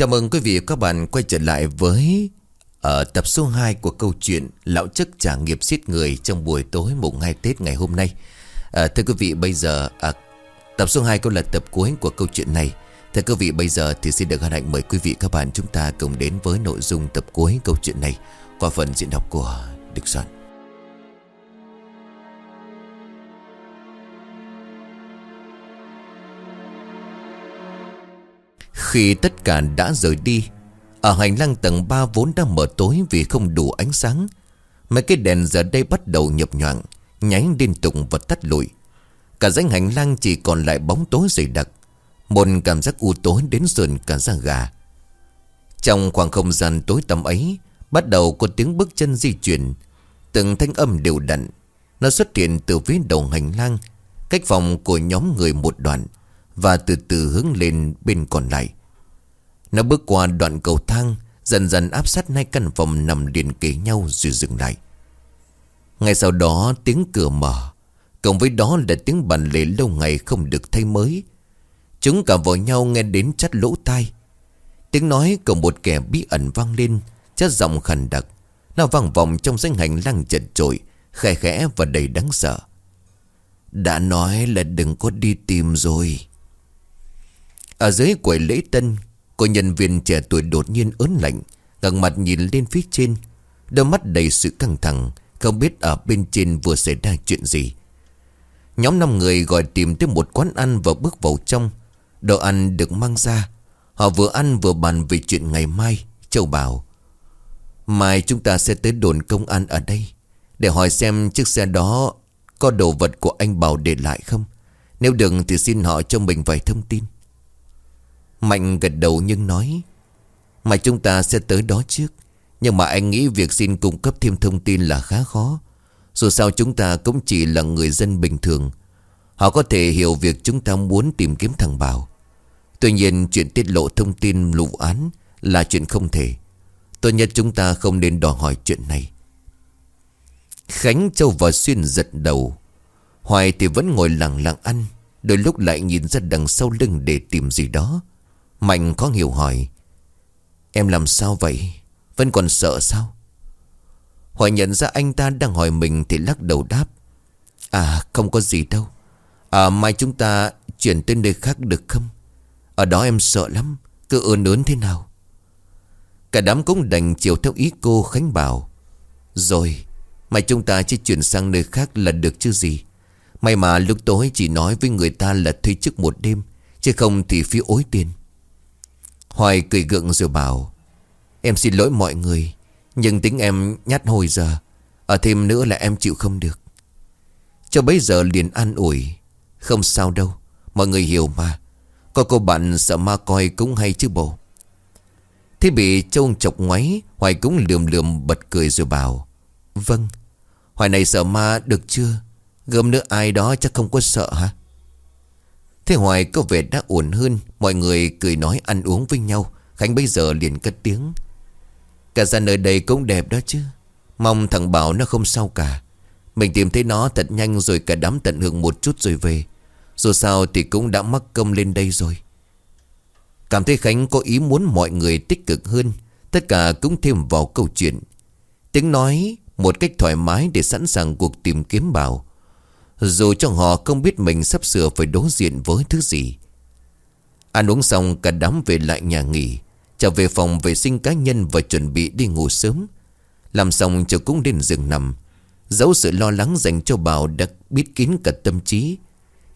Chào mừng quý vị và các bạn quay trở lại với ở tập số 2 của câu chuyện Lão chức trả nghiệp giết người trong buổi tối mùng 2 Tết ngày hôm nay. À, thưa quý vị bây giờ à, tập số 2 cũng là tập cuối của câu chuyện này. Thưa quý vị bây giờ thì xin được hân hạnh mời quý vị các bạn chúng ta cùng đến với nội dung tập cuối câu chuyện này qua phần diễn đọc của Đức Soạn. Khi tất cả đã rời đi, Ở hành lang tầng 3 vốn đã mở tối vì không đủ ánh sáng. Mấy cái đèn giờ đây bắt đầu nhập nhoạng, Nháy liên tục và tắt lụi. Cả danh hành lang chỉ còn lại bóng tối dày đặc. Một cảm giác u tối đến sườn cả da gà. Trong khoảng không gian tối tăm ấy, Bắt đầu có tiếng bước chân di chuyển. Từng thanh âm đều đặn. Nó xuất hiện từ phía đầu hành lang, Cách phòng của nhóm người một đoạn. Và từ từ hướng lên bên còn lại. Nó bước qua đoạn cầu thang, Dần dần áp sát hai căn phòng nằm liền kề nhau rồi dừng lại. Ngay sau đó, tiếng cửa mở. Cộng với đó là tiếng bàn lề lâu ngày không được thay mới. Chúng cả vào nhau nghe đến chắt lỗ tai. Tiếng nói của một kẻ bí ẩn vang lên Chất giọng khàn đặc. Nó vang vọng trong danh hành lang chật trội Khẽ khẽ và đầy đáng sợ. Đã nói là đừng có đi tìm rồi. Ở dưới quầy lễ tân, Cô nhân viên trẻ tuổi đột nhiên ớn lạnh, ngẩng mặt nhìn lên phía trên. Đôi mắt đầy sự căng thẳng, Không biết ở bên trên vừa xảy ra chuyện gì. Nhóm 5 người gọi tìm tới một quán ăn và bước vào trong. Đồ ăn được mang ra. Họ vừa ăn vừa bàn về chuyện ngày mai, Châu bảo. Mai chúng ta sẽ tới đồn công an ở đây, Để hỏi xem chiếc xe đó Có đồ vật của anh Bảo để lại không. Nếu đừng thì xin họ cho mình vài thông tin. Mạnh gật đầu nhưng nói, Mà chúng ta sẽ tới đó trước. Nhưng mà anh nghĩ việc xin cung cấp thêm thông tin là khá khó. Dù sao chúng ta cũng chỉ là người dân bình thường. Họ có thể hiểu việc chúng ta muốn tìm kiếm thằng Bảo. Tuy nhiên, chuyện tiết lộ thông tin vụ án là chuyện không thể. Tốt nhất chúng ta không nên đòi hỏi chuyện này. Khánh Châu và Xuyên giật đầu. Hoài thì vẫn ngồi lặng lặng ăn, Đôi lúc lại nhìn ra đằng sau lưng để tìm gì đó. Mạnh có hiểu hỏi, Em làm sao vậy? Vẫn còn sợ sao? Hoài nhận ra anh ta đang hỏi mình Thì lắc đầu đáp À không có gì đâu. À mai chúng ta chuyển tới nơi khác được không? Ở đó em sợ lắm, Cứ ơn ớn thế nào? Cả đám cũng đành chiều theo ý cô Khánh bảo, Rồi, Mai chúng ta chỉ chuyển sang nơi khác là được chứ gì? May mà lúc tối chỉ nói với người ta là thuê trước một đêm, Chứ không thì phí ối tiền. Hoài cười gượng rồi bảo, Em xin lỗi mọi người, Nhưng tính em nhát hồi giờ, Ở thêm nữa là em chịu không được. Cho bấy giờ liền an ủi, Không sao đâu, Mọi người hiểu mà, Có cô bạn sợ ma coi cũng hay chứ bộ. Thế bị Châu chọc ngoáy, Hoài cũng lườm lườm bật cười rồi bảo Vâng Hoài này sợ ma được chưa? Gơm nữa ai đó chắc không có sợ hả? Thế Hoài có vẻ đã ổn hơn, Mọi người cười nói ăn uống với nhau. Khánh bây giờ liền cất tiếng. Cả ra nơi đây cũng đẹp đó chứ. Mong thằng Bảo nó không sao cả. Mình tìm thấy nó thật nhanh rồi cả đám tận hưởng một chút rồi về. Dù sao thì cũng đã mắc công lên đây rồi. Cảm thấy Khánh có ý muốn mọi người tích cực hơn. Tất cả cũng thêm vào câu chuyện. Tiếng nói, một cách thoải mái để sẵn sàng cuộc tìm kiếm Bảo. Dù cho họ không biết mình sắp sửa phải đối diện với thứ gì. Ăn uống xong, cả đám về lại nhà nghỉ, Trở về phòng vệ sinh cá nhân và chuẩn bị đi ngủ sớm. Làm xong chờ cũng đến giường nằm. Dẫu sự lo lắng dành cho Bảo đã biết kín cả tâm trí.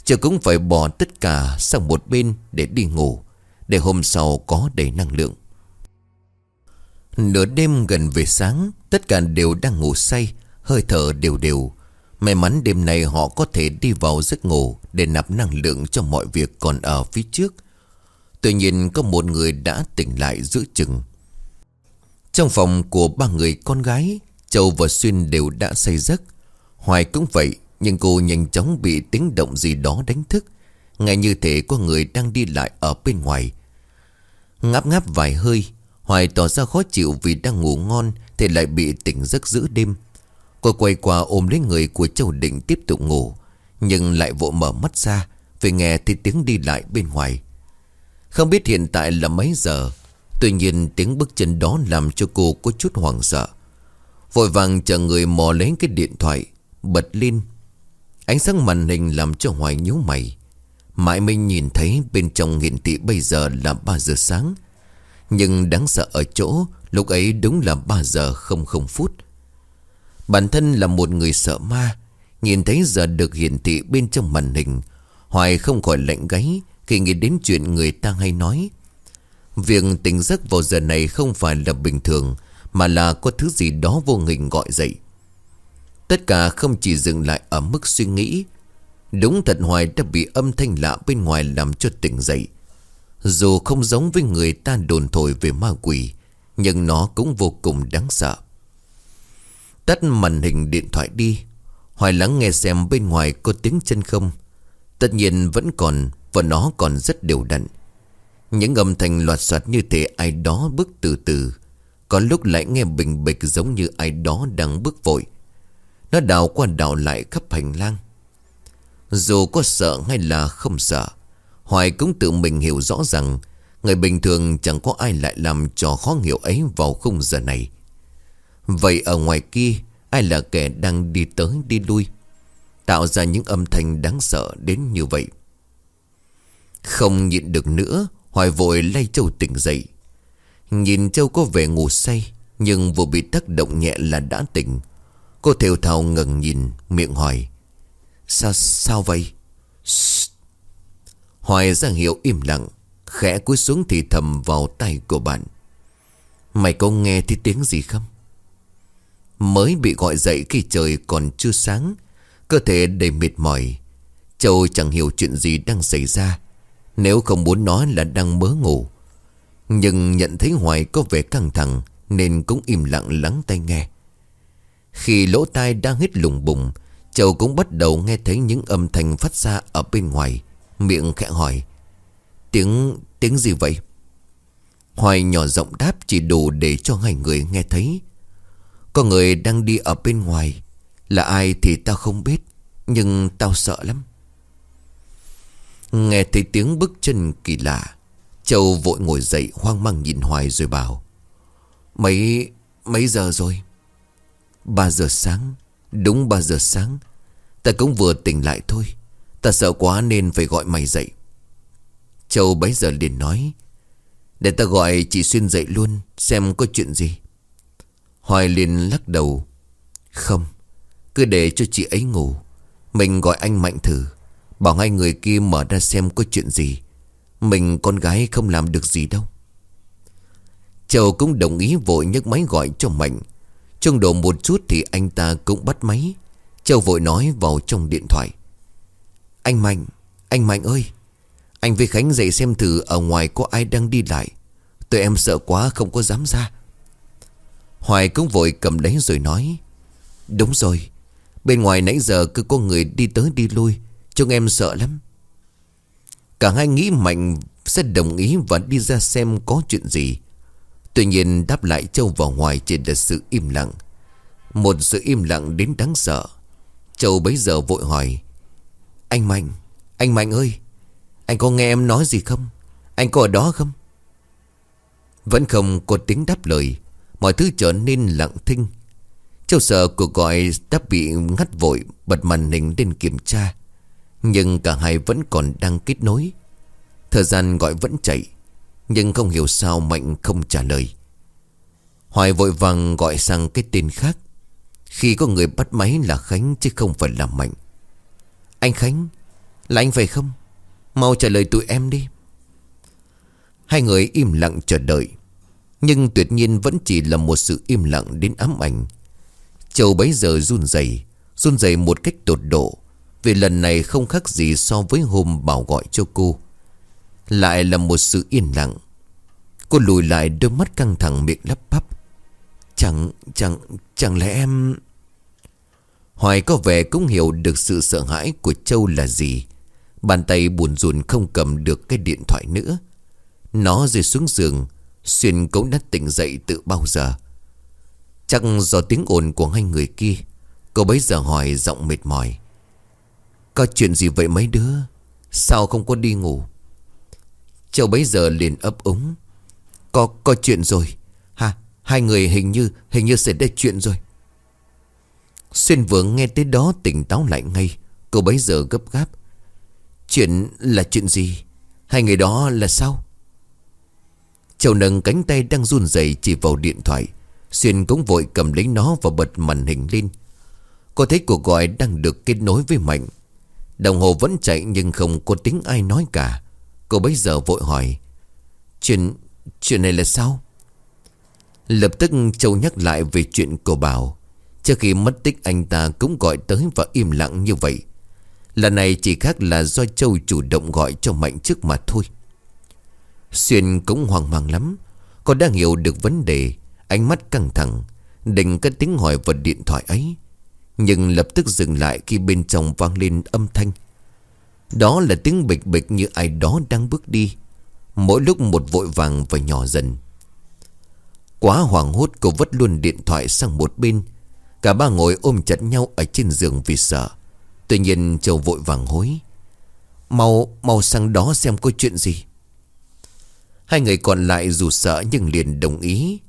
Chờ cũng phải bỏ tất cả sang một bên để đi ngủ, Để hôm sau có đầy năng lượng. Nửa đêm gần về sáng, Tất cả đều đang ngủ say, Hơi thở đều đều. May mắn đêm nay họ có thể đi vào giấc ngủ Để nạp năng lượng cho mọi việc còn ở phía trước. Tuy nhiên, có một người đã tỉnh lại giữa chừng. Trong phòng của ba người con gái, Châu và Xuyên đều đã say giấc. Hoài cũng vậy, Nhưng cô nhanh chóng bị tiếng động gì đó đánh thức. Ngay như thể có người đang đi lại ở bên ngoài. Ngáp ngáp vài hơi, Hoài tỏ ra khó chịu vì đang ngủ ngon, Thì lại bị tỉnh giấc giữa đêm. Cô quay qua ôm lấy người của Châu Định tiếp tục ngủ, Nhưng lại vội mở mắt ra, Vì nghe thì tiếng đi lại bên ngoài. Không biết hiện tại là mấy giờ, Tuy nhiên tiếng bước chân đó làm cho cô có chút hoảng sợ. Vội vàng chờ người mò lấy cái điện thoại, Bật lên. Ánh sáng màn hình làm cho Hoài nhíu mày. Mãi mình nhìn thấy bên trong hiện thị bây giờ là 3 giờ sáng. Nhưng đáng sợ ở chỗ, Lúc ấy đúng là 3 giờ không không phút. Bản thân là một người sợ ma, Nhìn thấy giờ được hiển thị bên trong màn hình, Hoài không khỏi lạnh gáy Khi nghĩ đến chuyện người ta hay nói. Việc tỉnh giấc vào giờ này không phải là bình thường, Mà là có thứ gì đó vô hình gọi dậy. Tất cả không chỉ dừng lại ở mức suy nghĩ. Đúng thật Hoài đã bị âm thanh lạ bên ngoài làm cho tỉnh dậy. Dù không giống với người ta đồn thổi về ma quỷ, Nhưng nó cũng vô cùng đáng sợ. Tắt màn hình điện thoại đi. Hoài lắng nghe xem bên ngoài có tiếng chân không. Tất nhiên vẫn còn Và nó còn rất đều đặn. Những âm thanh loạt soạt như thế ai đó bước từ từ. Có lúc lại nghe bình bịch giống như ai đó đang bước vội. Nó đào qua đào lại khắp hành lang. Dù có sợ hay là không sợ, Hoài cũng tự mình hiểu rõ rằng Người bình thường chẳng có ai lại làm trò khó hiểu ấy vào khung giờ này. Vậy ở ngoài kia, Ai là kẻ đang đi tới đi lui? Tạo ra những âm thanh đáng sợ đến như vậy. Không nhịn được nữa, Hoài vội lay Châu tỉnh dậy. Nhìn Châu có vẻ ngủ say, Nhưng vừa bị tác động nhẹ là đã tỉnh. Cô thều thào ngẩng nhìn, Miệng hỏi, Sao sao vậy? Shh. Hoài ra hiệu im lặng, Khẽ cúi xuống thì thầm vào tay của bạn. Mày có nghe thấy tiếng gì không? Mới bị gọi dậy khi trời còn chưa sáng. Cơ thể đầy mệt mỏi. Châu chẳng hiểu chuyện gì đang xảy ra. Nếu không muốn nói là đang mớ ngủ. Nhưng nhận thấy Hoài có vẻ căng thẳng Nên cũng im lặng lắng tai nghe. Khi lỗ tai đang hít lùng bùng Châu cũng bắt đầu nghe thấy những âm thanh phát ra ở bên ngoài. Miệng khẽ hỏi Tiếng, tiếng gì vậy? Hoài nhỏ giọng đáp chỉ đủ để cho hai người nghe thấy có người đang đi ở bên ngoài. Là ai thì tao không biết, Nhưng tao sợ lắm. Nghe thấy tiếng bước chân kỳ lạ, Châu vội ngồi dậy hoang mang nhìn hoài rồi bảo, Mấy... mấy giờ rồi? Ba giờ sáng. Đúng ba giờ sáng. Ta cũng vừa tỉnh lại thôi. Ta sợ quá nên phải gọi mày dậy. Châu bấy giờ liền nói, Để ta gọi chị Xuyên dậy luôn, Xem có chuyện gì. Hoài liền lắc đầu. Không, Cứ để cho chị ấy ngủ. Mình gọi anh Mạnh thử, Bảo hai người kia mở ra xem có chuyện gì. Mình con gái không làm được gì đâu. Châu cũng đồng ý vội nhấc máy gọi cho Mạnh. Trong độ một chút thì anh ta cũng bắt máy. Châu vội nói vào trong điện thoại. Anh Mạnh Anh Mạnh ơi. Anh với Khánh dậy xem thử ở ngoài có ai đang đi lại. Tụi em sợ quá không có dám ra. Hoài cũng vội cầm lấy rồi nói, Đúng rồi, Bên ngoài nãy giờ cứ có người đi tới đi lui Chúng em sợ lắm. Cả hai nghĩ Mạnh sẽ đồng ý và đi ra xem có chuyện gì. Tuy nhiên đáp lại Châu vào ngoài chỉ là sự im lặng. Một sự im lặng đến đáng sợ. Châu bấy giờ vội hỏi, Anh Mạnh Anh Mạnh ơi, Anh có nghe em nói gì không? Anh có ở đó không? Vẫn không có tiếng đáp lời Mọi thứ trở nên lặng thinh. Châu sợ cuộc gọi đã bị ngắt vội, Bật màn hình lên kiểm tra. Nhưng cả hai vẫn còn đang kết nối. Thời gian gọi vẫn chạy, Nhưng không hiểu sao Mạnh không trả lời. Hoài vội vàng gọi sang cái tên khác. Khi có người bắt máy là Khánh Chứ không phải là Mạnh. Anh Khánh, Là anh phải không? Mau trả lời tụi em đi. Hai người im lặng chờ đợi nhưng tuyệt nhiên vẫn chỉ là một sự im lặng đến ám ảnh. Châu bấy giờ run rẩy Run rẩy một cách tột độ Vì lần này không khác gì so với hôm bảo gọi cho cô. Lại là một sự yên lặng. Cô lùi lại đôi mắt căng thẳng miệng lắp bắp. Chẳng, chẳng, chẳng lẽ em... Hoài có vẻ cũng hiểu được sự sợ hãi của Châu là gì. Bàn tay buồn rùn không cầm được cái điện thoại nữa. Nó rơi xuống giường Xuyên cũng đã tỉnh dậy từ bao giờ? Chắc do tiếng ồn của hai người kia Cô bấy giờ hỏi giọng mệt mỏi. Có chuyện gì vậy mấy đứa? Sao không có đi ngủ? Châu bấy giờ liền ấp úng. Có có chuyện rồi. Ha, Hai người hình như Hình như xảy ra chuyện rồi. Xuyên vừa nghe tới đó tỉnh táo lại ngay. Cô bấy giờ gấp gáp. Chuyện là chuyện gì? Hai người đó là sao? Châu nâng cánh tay đang run rẩy chỉ vào điện thoại. Xuyên cũng vội cầm lấy nó và bật màn hình lên. Cô thấy cuộc gọi đang được kết nối với Mạnh. Đồng hồ vẫn chạy nhưng không có tiếng ai nói cả. Cô bấy giờ vội hỏi, Chuyện... chuyện này là sao? Lập tức Châu nhắc lại về chuyện cô Bảo, Trước khi mất tích anh ta cũng gọi tới và im lặng như vậy. Lần này chỉ khác là do Châu chủ động gọi cho Mạnh trước mà thôi. Xuyên cũng hoang mang lắm. Cô đang hiểu được vấn đề. Ánh mắt căng thẳng. Định cất tiếng hỏi vật điện thoại ấy. Nhưng lập tức dừng lại khi bên trong vang lên âm thanh. Đó là tiếng bịch bịch như ai đó đang bước đi. Mỗi lúc một vội vàng và nhỏ dần. Quá hoảng hốt cô vứt luôn điện thoại sang một bên. Cả ba ngồi ôm chặt nhau ở trên giường vì sợ. Tuy nhiên Châu vội vàng hối. Mau, mau sang đó xem có chuyện gì. Hai người còn lại dù sợ nhưng liền đồng ý.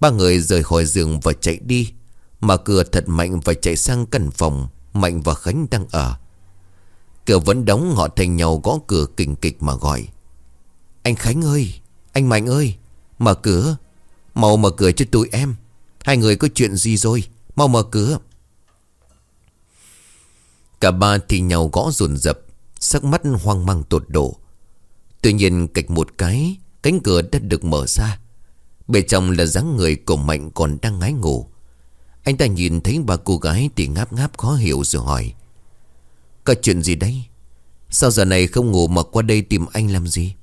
Ba người rời khỏi giường và chạy đi. Mở cửa thật mạnh và chạy sang căn phòng Mạnh và Khánh đang ở. Cửa vẫn đóng họ thành nhau gõ cửa kình kịch mà gọi. Anh Khánh ơi, Anh Mạnh ơi, Mở cửa. Mau mở cửa cho tụi em. Hai người có chuyện gì rồi? Mau mở cửa. Cả ba thì nhau gõ rồn rập Sắc mắt hoang mang tột độ. Tuy nhiên cạch một cái Cánh cửa đã được mở ra. Bên trong là dáng người của Mạnh còn đang ngái ngủ. Anh ta nhìn thấy ba cô gái Thì ngáp ngáp khó hiểu rồi hỏi. Có chuyện gì đấy? Sao giờ này không ngủ mà qua đây tìm anh làm gì?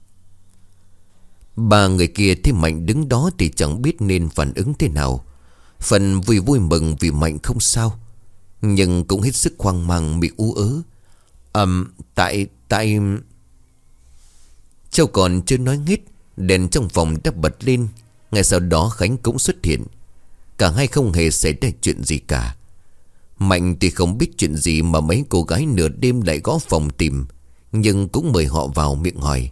Ba người kia thấy Mạnh đứng đó Thì chẳng biết nên phản ứng thế nào. Phần vui vui mừng vì Mạnh không sao, Nhưng cũng hết sức hoang mang bị ú ớ. Ừm, tại tại Châu còn chưa nói nghít Đèn trong phòng đã bật lên. Ngay sau đó Khánh cũng xuất hiện. Cả hai không hề xảy ra chuyện gì cả. Mạnh thì không biết chuyện gì Mà mấy cô gái nửa đêm lại gõ phòng tìm, Nhưng cũng mời họ vào miệng hỏi.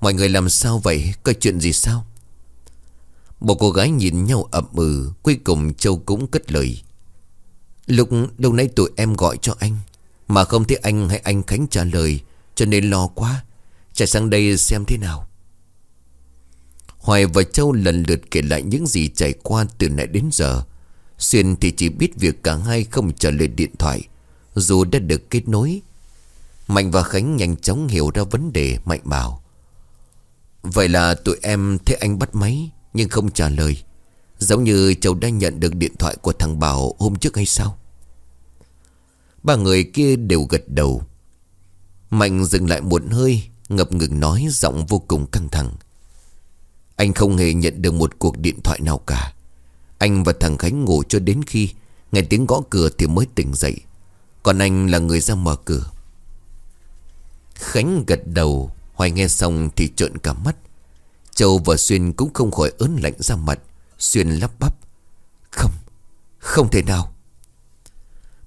Mọi người làm sao vậy? Có chuyện gì sao? Một cô gái nhìn nhau ậm ừ Cuối cùng Châu cũng cất lời. Lúc lâu nay tụi em gọi cho anh, Mà không thấy anh hay anh Khánh trả lời, Cho nên lo quá. Chạy sang đây xem thế nào. Hoài và Châu lần lượt kể lại những gì trải qua từ nãy đến giờ. Xuyên thì chỉ biết việc cả hai không trả lời điện thoại, Dù đã được kết nối. Mạnh và Khánh nhanh chóng hiểu ra vấn đề, Mạnh bảo, Vậy là tụi em thấy anh bắt máy, Nhưng không trả lời. Giống như Châu đã nhận được điện thoại của thằng Bảo hôm trước hay sao? Ba người kia đều gật đầu. Mạnh dừng lại một hơi, Ngập ngừng nói giọng vô cùng căng thẳng. Anh không hề nhận được một cuộc điện thoại nào cả. Anh và thằng Khánh ngủ cho đến khi Nghe tiếng gõ cửa thì mới tỉnh dậy. Còn anh là người ra mở cửa. Khánh gật đầu Hoài nghe xong thì trợn cả mắt. Châu và Xuyên cũng không khỏi ớn lạnh ra mặt. Xuyên lắp bắp. Không, không thể nào.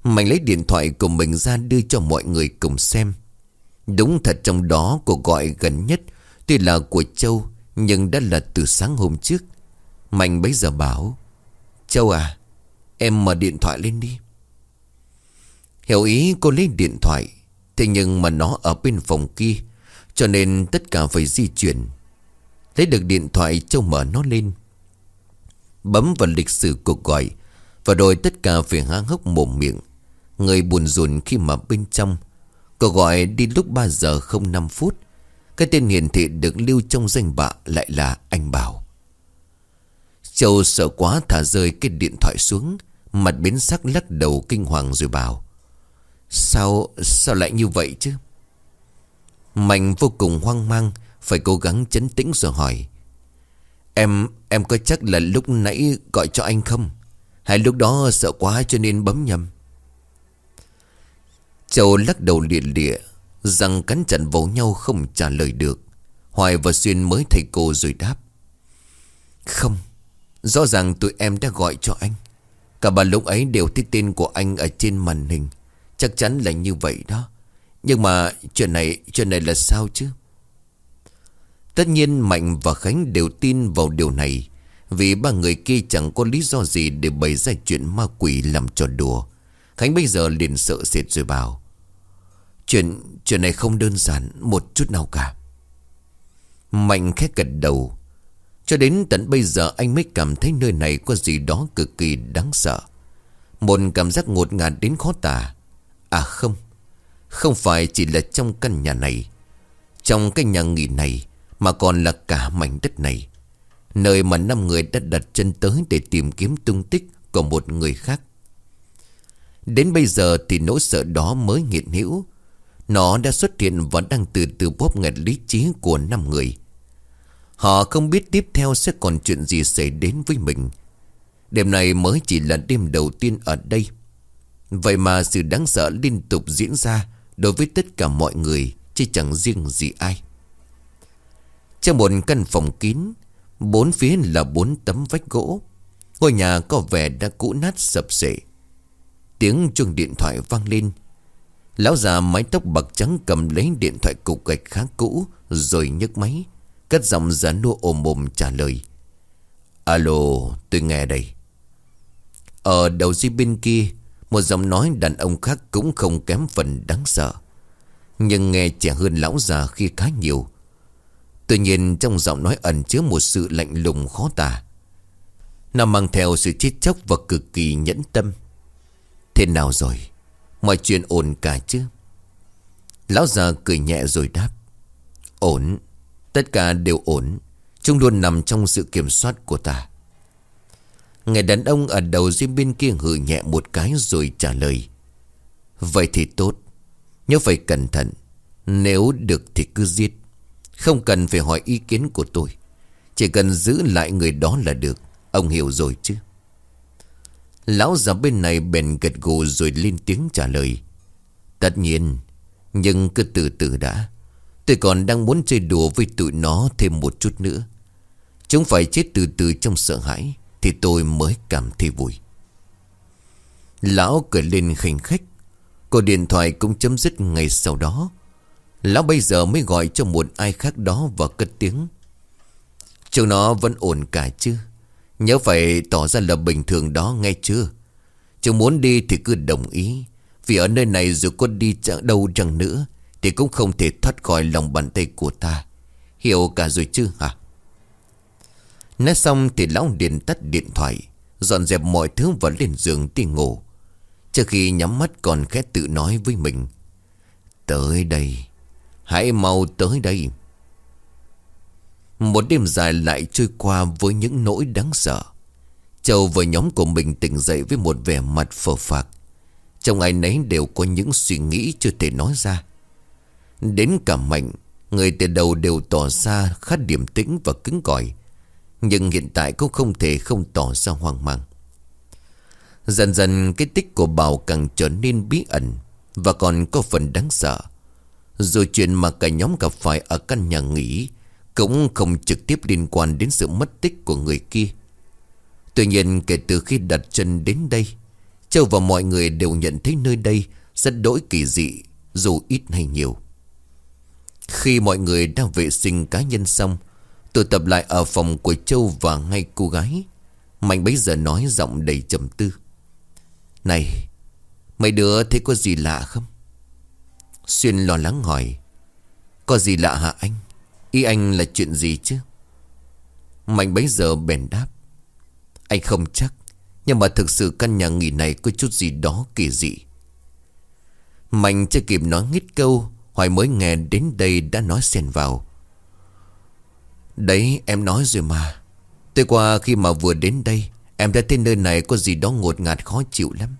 Mạnh lấy điện thoại của mình ra đưa cho mọi người cùng xem. Đúng thật trong đó cuộc gọi gần nhất Tuy là của Châu nhưng đã là từ sáng hôm trước. Mạnh bấy giờ bảo, Châu à Em mở điện thoại lên đi. Hiểu ý cô lấy điện thoại, Thế nhưng mà nó ở bên phòng kia, Cho nên tất cả phải di chuyển. Lấy được điện thoại, Châu mở nó lên. Bấm vào lịch sử cuộc gọi, Và rồi tất cả phải há hốc mồm miệng. Người buồn rùn khi mà bên trong. Cuộc gọi đi lúc 3 giờ 05 phút. Cái tên hiển thị được lưu trong danh bạ lại là anh Bảo. Châu sợ quá thả rơi cái điện thoại xuống Mặt biến sắc lắc đầu kinh hoàng rồi bảo Sao, sao lại như vậy chứ? Mạnh vô cùng hoang mang Phải cố gắng chấn tĩnh rồi hỏi Em, em có chắc là lúc nãy gọi cho anh không? Hay lúc đó sợ quá cho nên bấm nhầm? Châu lắc đầu liền lịa Răng cắn chặn vào nhau không trả lời được. Hoài và Xuyên mới thầy cô rồi đáp. Không, Rõ ràng tụi em đã gọi cho anh. Cả bà lúc ấy đều thấy tên của anh ở trên màn hình. Chắc chắn là như vậy đó. Nhưng mà chuyện này Chuyện này là sao chứ? Tất nhiên Mạnh và Khánh đều tin vào điều này, Vì ba người kia chẳng có lý do gì để bày ra chuyện ma quỷ làm trò đùa. Khánh bây giờ liền sợ sệt rồi bảo Chuyện chuyện này không đơn giản một chút nào cả. Mạnh khẽ gật đầu. Cho đến tận bây giờ anh mới cảm thấy nơi này có gì đó cực kỳ đáng sợ. Một cảm giác ngột ngạt đến khó tả. À không Không phải chỉ là trong căn nhà này. Trong cái nhà nghỉ này Mà còn là cả mảnh đất này. Nơi mà năm người đã đặt chân tới Để tìm kiếm tung tích của một người khác. Đến bây giờ thì nỗi sợ đó mới nghiện hữu. Nó đã xuất hiện và đang từ từ bóp nghẹt lý trí của năm người. Họ không biết tiếp theo sẽ còn chuyện gì xảy đến với mình. Đêm này mới chỉ là đêm đầu tiên ở đây. Vậy mà sự đáng sợ liên tục diễn ra Đối với tất cả mọi người, Chứ chẳng riêng gì ai. Trong một căn phòng kín, Bốn phía là bốn tấm vách gỗ. Ngôi nhà có vẻ đã cũ nát sập sệ. Tiếng chuông điện thoại vang lên. Lão già mái tóc bạc trắng cầm lấy điện thoại cục gạch khá cũ, Rồi nhấc máy, Cất giọng già nua ồm ồm trả lời. Alo, tôi nghe đây. Ở đầu dây bên kia, Một giọng nói đàn ông khác cũng không kém phần đáng sợ. Nhưng nghe trẻ hơn lão già khi khá nhiều. Tuy nhiên trong giọng nói ẩn chứa một sự lạnh lùng khó tả. Nó mang theo sự chết chóc và cực kỳ nhẫn tâm. Thế nào rồi? Mọi chuyện ổn cả chứ? Lão già cười nhẹ rồi đáp. Ổn, Tất cả đều ổn. Chúng luôn nằm trong sự kiểm soát của ta. Người đàn ông ở đầu dưới bên kia hử nhẹ một cái rồi trả lời. Vậy thì tốt. Nhớ phải cẩn thận. Nếu được thì cứ giết. Không cần phải hỏi ý kiến của tôi. Chỉ cần giữ lại người đó là được. Ông hiểu rồi chứ? Lão già bên này bèn gật gù rồi lên tiếng trả lời. Tất nhiên, Nhưng cứ từ từ đã. Tôi còn đang muốn chơi đùa với tụi nó thêm một chút nữa. Chúng phải chết từ từ trong sợ hãi, Thì tôi mới cảm thấy vui. Lão cười lên khinh khách. Cuộc điện thoại cũng chấm dứt ngay sau đó. Lão bây giờ mới gọi cho một ai khác đó và cất tiếng. Chúng nó vẫn ổn cả chứ? Nhớ phải tỏ ra là bình thường đó nghe chưa? Chứ muốn đi thì cứ đồng ý. Vì ở nơi này dù có đi chẳng đâu chẳng nữa, Thì cũng không thể thoát khỏi lòng bàn tay của ta. Hiểu cả rồi chứ hả? Nói xong thì lão điện tắt điện thoại, Dọn dẹp mọi thứ và lên giường đi ngủ. Trước khi nhắm mắt còn khẽ tự nói với mình, Tới đây, Hãy mau tới đây. Một đêm dài lại trôi qua với những nỗi đáng sợ. Châu và nhóm của mình tỉnh dậy với một vẻ mặt phờ phạc. Trong ai nấy đều có những suy nghĩ chưa thể nói ra. Đến cả mạnh, Người từ đầu đều tỏ ra khá điềm tĩnh và cứng cỏi, Nhưng hiện tại cũng không thể không tỏ ra hoang mang. Dần dần, cái tích của Bảo càng trở nên bí ẩn Và còn có phần đáng sợ. Rồi chuyện mà cả nhóm gặp phải ở căn nhà nghỉ cũng không trực tiếp liên quan đến sự mất tích của người kia. Tuy nhiên, kể từ khi đặt chân đến đây, Châu và mọi người đều nhận thấy nơi đây Rất đỗi kỳ dị, Dù ít hay nhiều. Khi mọi người đang vệ sinh cá nhân xong, Tụ tập lại ở phòng của Châu và ngay cô gái, Mạnh bấy giờ nói giọng đầy trầm tư. Này, Mấy đứa thấy có gì lạ không? Xuyên lo lắng hỏi. Có gì lạ hả anh? Ý anh là chuyện gì chứ? Mạnh bấy giờ bèn đáp. Anh không chắc, Nhưng mà thực sự căn nhà nghỉ này có chút gì đó kỳ dị. Mạnh chưa kịp nói nghít câu, Hoài mới nghe đến đây đã nói xen vào. Đấy, em nói rồi mà. Tối qua khi mà vừa đến đây, Em đã thấy nơi này có gì đó ngột ngạt khó chịu lắm.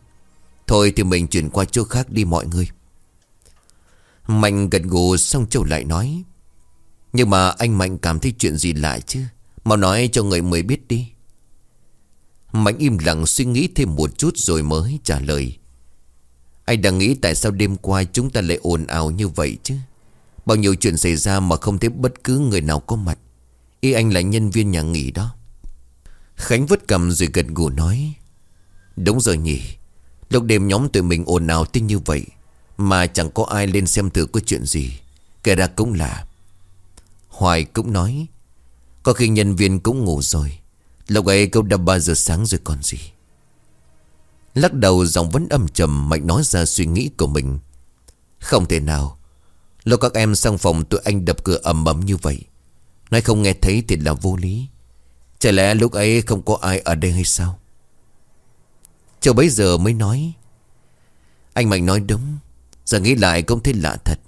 Thôi thì mình chuyển qua chỗ khác đi mọi người. Mạnh gật gù xong Châu lại nói. Nhưng mà anh Mạnh cảm thấy chuyện gì lạ chứ? Mau nói cho người mới biết đi. Mạnh im lặng suy nghĩ thêm một chút rồi mới trả lời. Anh đang nghĩ tại sao đêm qua chúng ta lại ồn ào như vậy chứ? Bao nhiêu chuyện xảy ra mà không thấy bất cứ người nào có mặt. Ý anh là nhân viên nhà nghỉ đó. Khánh vứt cầm rồi gật gù nói, Đúng rồi nhỉ. Lúc đêm nhóm tụi mình ồn ào tinh như vậy, Mà chẳng có ai lên xem thử có chuyện gì. Kể ra cũng là Hoài cũng nói, Có khi nhân viên cũng ngủ rồi, Lúc ấy câu đã 3 giờ sáng rồi còn gì. Lắc đầu giọng vẫn âm trầm, Mạnh nói ra suy nghĩ của mình. Không thể nào, Lúc các em sang phòng tụi anh đập cửa ầm ầm như vậy, Nói không nghe thấy thì là vô lý. Chả lẽ lúc ấy không có ai ở đây hay sao? Châu bấy giờ mới nói, Anh Mạnh nói đúng, Giờ nghĩ lại cũng thấy lạ thật.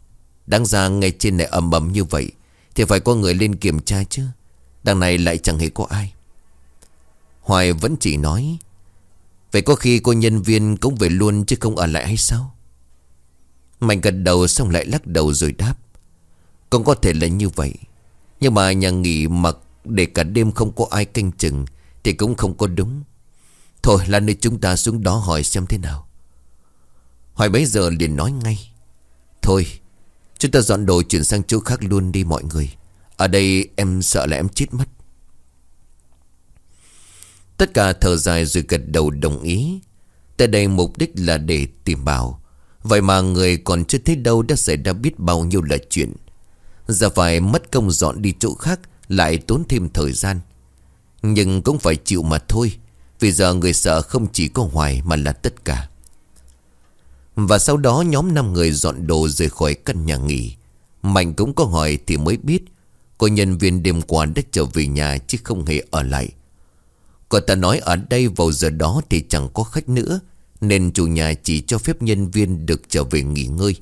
Đáng ra ngay trên này ầm ầm như vậy thì phải có người lên kiểm tra chứ. Đằng này lại chẳng hề có ai. Hoài vẫn chỉ nói, Vậy có khi cô nhân viên cũng về luôn chứ không ở lại hay sao? Mạnh gật đầu xong lại lắc đầu rồi đáp, Cũng có thể là như vậy. Nhưng mà nhà nghỉ mặc để cả đêm không có ai canh chừng Thì cũng không có đúng. Thôi là nơi chúng ta xuống đó hỏi xem thế nào. Hỏi bấy giờ liền nói ngay, Thôi Chúng ta dọn đồ chuyển sang chỗ khác luôn đi mọi người. Ở đây em sợ là em chết mất. Tất cả thở dài rồi gật đầu đồng ý. Tại đây mục đích là để tìm bảo. Vậy mà người còn chưa thấy đâu đã xảy ra biết bao nhiêu là chuyện. Giờ phải mất công dọn đi chỗ khác, Lại tốn thêm thời gian. Nhưng cũng phải chịu mà thôi, Vì giờ người sợ không chỉ có Hoài mà là tất cả. Và sau đó nhóm 5 người dọn đồ rời khỏi căn nhà nghỉ. Mạnh cũng có hỏi thì mới biết, Cô nhân viên đêm qua đã trở về nhà chứ không hề ở lại. Cô ta nói ở đây vào giờ đó thì chẳng có khách nữa, Nên chủ nhà chỉ cho phép nhân viên được trở về nghỉ ngơi.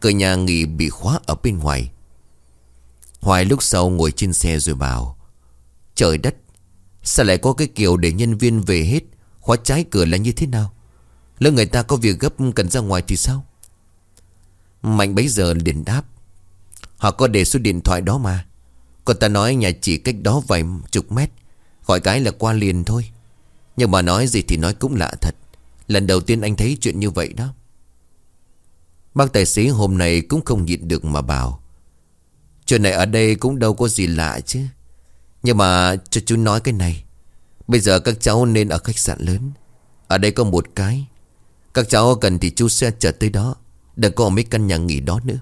Cửa nhà nghỉ bị khóa ở bên ngoài. Hoài lúc sau ngồi trên xe rồi bảo, Trời đất, Sao lại có cái kiểu để nhân viên về hết? Khóa trái cửa là như thế nào? Lỡ người ta có việc gấp cần ra ngoài thì sao? Mạnh bấy giờ liền đáp. Họ có để số điện thoại đó mà. Còn ta nói nhà chỉ cách đó vài chục mét. Gọi cái là qua liền thôi. Nhưng mà nói gì thì nói cũng lạ thật. Lần đầu tiên anh thấy chuyện như vậy đó. Bác tài xế hôm nay cũng không nhịn được mà bảo. Chuyện này ở đây cũng đâu có gì lạ chứ. Nhưng mà cho chú nói cái này. Bây giờ các cháu nên ở khách sạn lớn. Ở đây có một cái. Các cháu cần thì chú sẽ chở tới đó. Đừng có mấy căn nhà nghỉ đó nữa.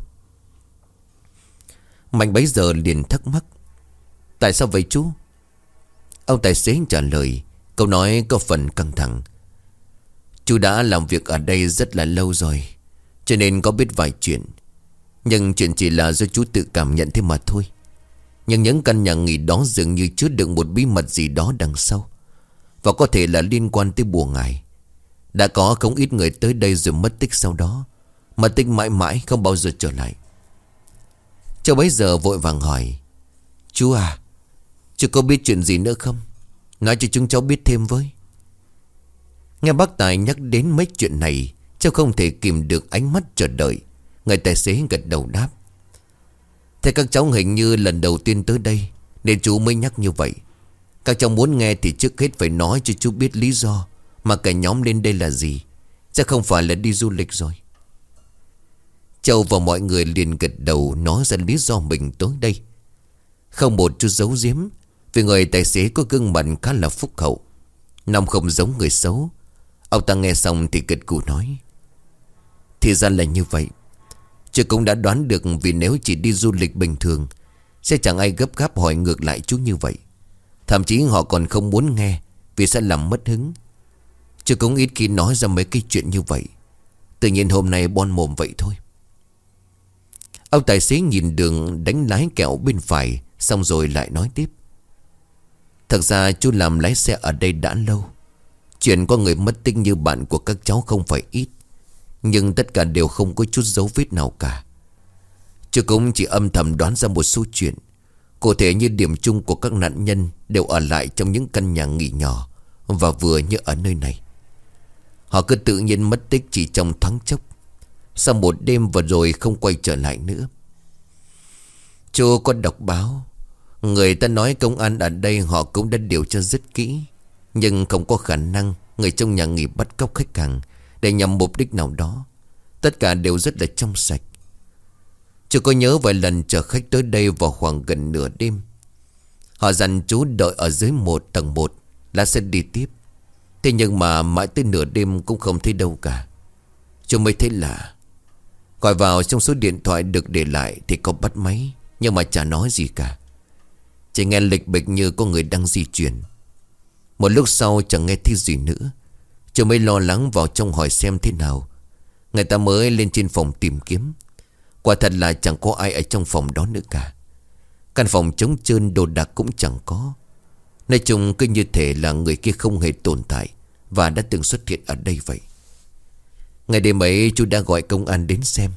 Mạnh bấy giờ liền thắc mắc, Tại sao vậy chú? Ông tài xế trả lời, Câu nói có phần căng thẳng. Chú đã làm việc ở đây rất là lâu rồi, Cho nên có biết vài chuyện. Nhưng chuyện chỉ là do chú tự cảm nhận thế mà thôi. Nhưng những căn nhà nghỉ đó dường như chứa đựng một bí mật gì đó đằng sau. Và có thể là liên quan tới bùa ngài đã có không ít người tới đây rồi mất tích sau đó, Mà tích mãi mãi không bao giờ trở lại. Châu bấy giờ vội vàng hỏi, Chú à Chú có biết chuyện gì nữa không? Nói cho chúng cháu biết thêm với. Nghe bác Tài nhắc đến mấy chuyện này, Cháu không thể kìm được ánh mắt chờ đợi. Người tài xế gật đầu đáp, Thế các cháu hình như lần đầu tiên tới đây, Nên chú mới nhắc như vậy. Các cháu muốn nghe thì trước hết phải nói cho chú biết lý do. Mà cả nhóm lên đây là gì? Chắc không phải là đi du lịch rồi. Châu và mọi người liền gật đầu nói ra lý do mình tới đây. Không một chút giấu giếm, Vì người tài xế có gương mặt khá là phúc hậu. Nằm không giống người xấu. Ông ta nghe xong thì gật cù nói. Thì ra là như vậy. Chứ cũng đã đoán được vì nếu chỉ đi du lịch bình thường, Sẽ chẳng ai gấp gáp hỏi ngược lại chú như vậy. Thậm chí họ còn không muốn nghe, Vì sẽ làm mất hứng. Chứ cũng ít khi nói ra mấy cái chuyện như vậy. Tự nhiên hôm nay bon mồm vậy thôi. Ông tài xế nhìn đường đánh lái kẹo bên phải, Xong rồi lại nói tiếp. Thật ra chú làm lái xe ở đây đã lâu. Chuyện có người mất tích như bạn của các cháu không phải ít. Nhưng tất cả đều không có chút dấu vết nào cả. Chứ cũng chỉ âm thầm đoán ra một số chuyện. Cụ thể như điểm chung của các nạn nhân Đều ở lại trong những căn nhà nghỉ nhỏ Và vừa như ở nơi này. Họ cứ tự nhiên mất tích chỉ trong thoáng chốc. Sau một đêm vừa rồi không quay trở lại nữa. Chú có đọc báo. Người ta nói công an ở đây họ cũng đã điều tra rất kỹ. Nhưng không có khả năng Người trong nhà nghỉ bắt cóc khách hàng Để nhằm mục đích nào đó. Tất cả đều rất là trong sạch. Chú có nhớ vài lần chở khách tới đây vào khoảng gần nửa đêm? Họ dặn chú đợi ở dưới một tầng một Là sẽ đi tiếp. Thế nhưng mà mãi tới nửa đêm cũng không thấy đâu cả. Chú mới thấy lạ. Gọi vào trong số điện thoại được để lại Thì có bắt máy, Nhưng mà chả nói gì cả. Chỉ nghe lịch bịch như có người đang di chuyển. Một lúc sau chẳng nghe thấy gì nữa. Chú mới lo lắng vào trong hỏi xem thế nào. Người ta mới lên trên phòng tìm kiếm. Quả thật là chẳng có ai ở trong phòng đó nữa cả. Căn phòng trống trơn đồ đạc cũng chẳng có. Nói chung cứ như thể là người kia không hề tồn tại. Và đã từng xuất hiện ở đây vậy. Ngày đêm ấy, chú đã gọi công an đến xem.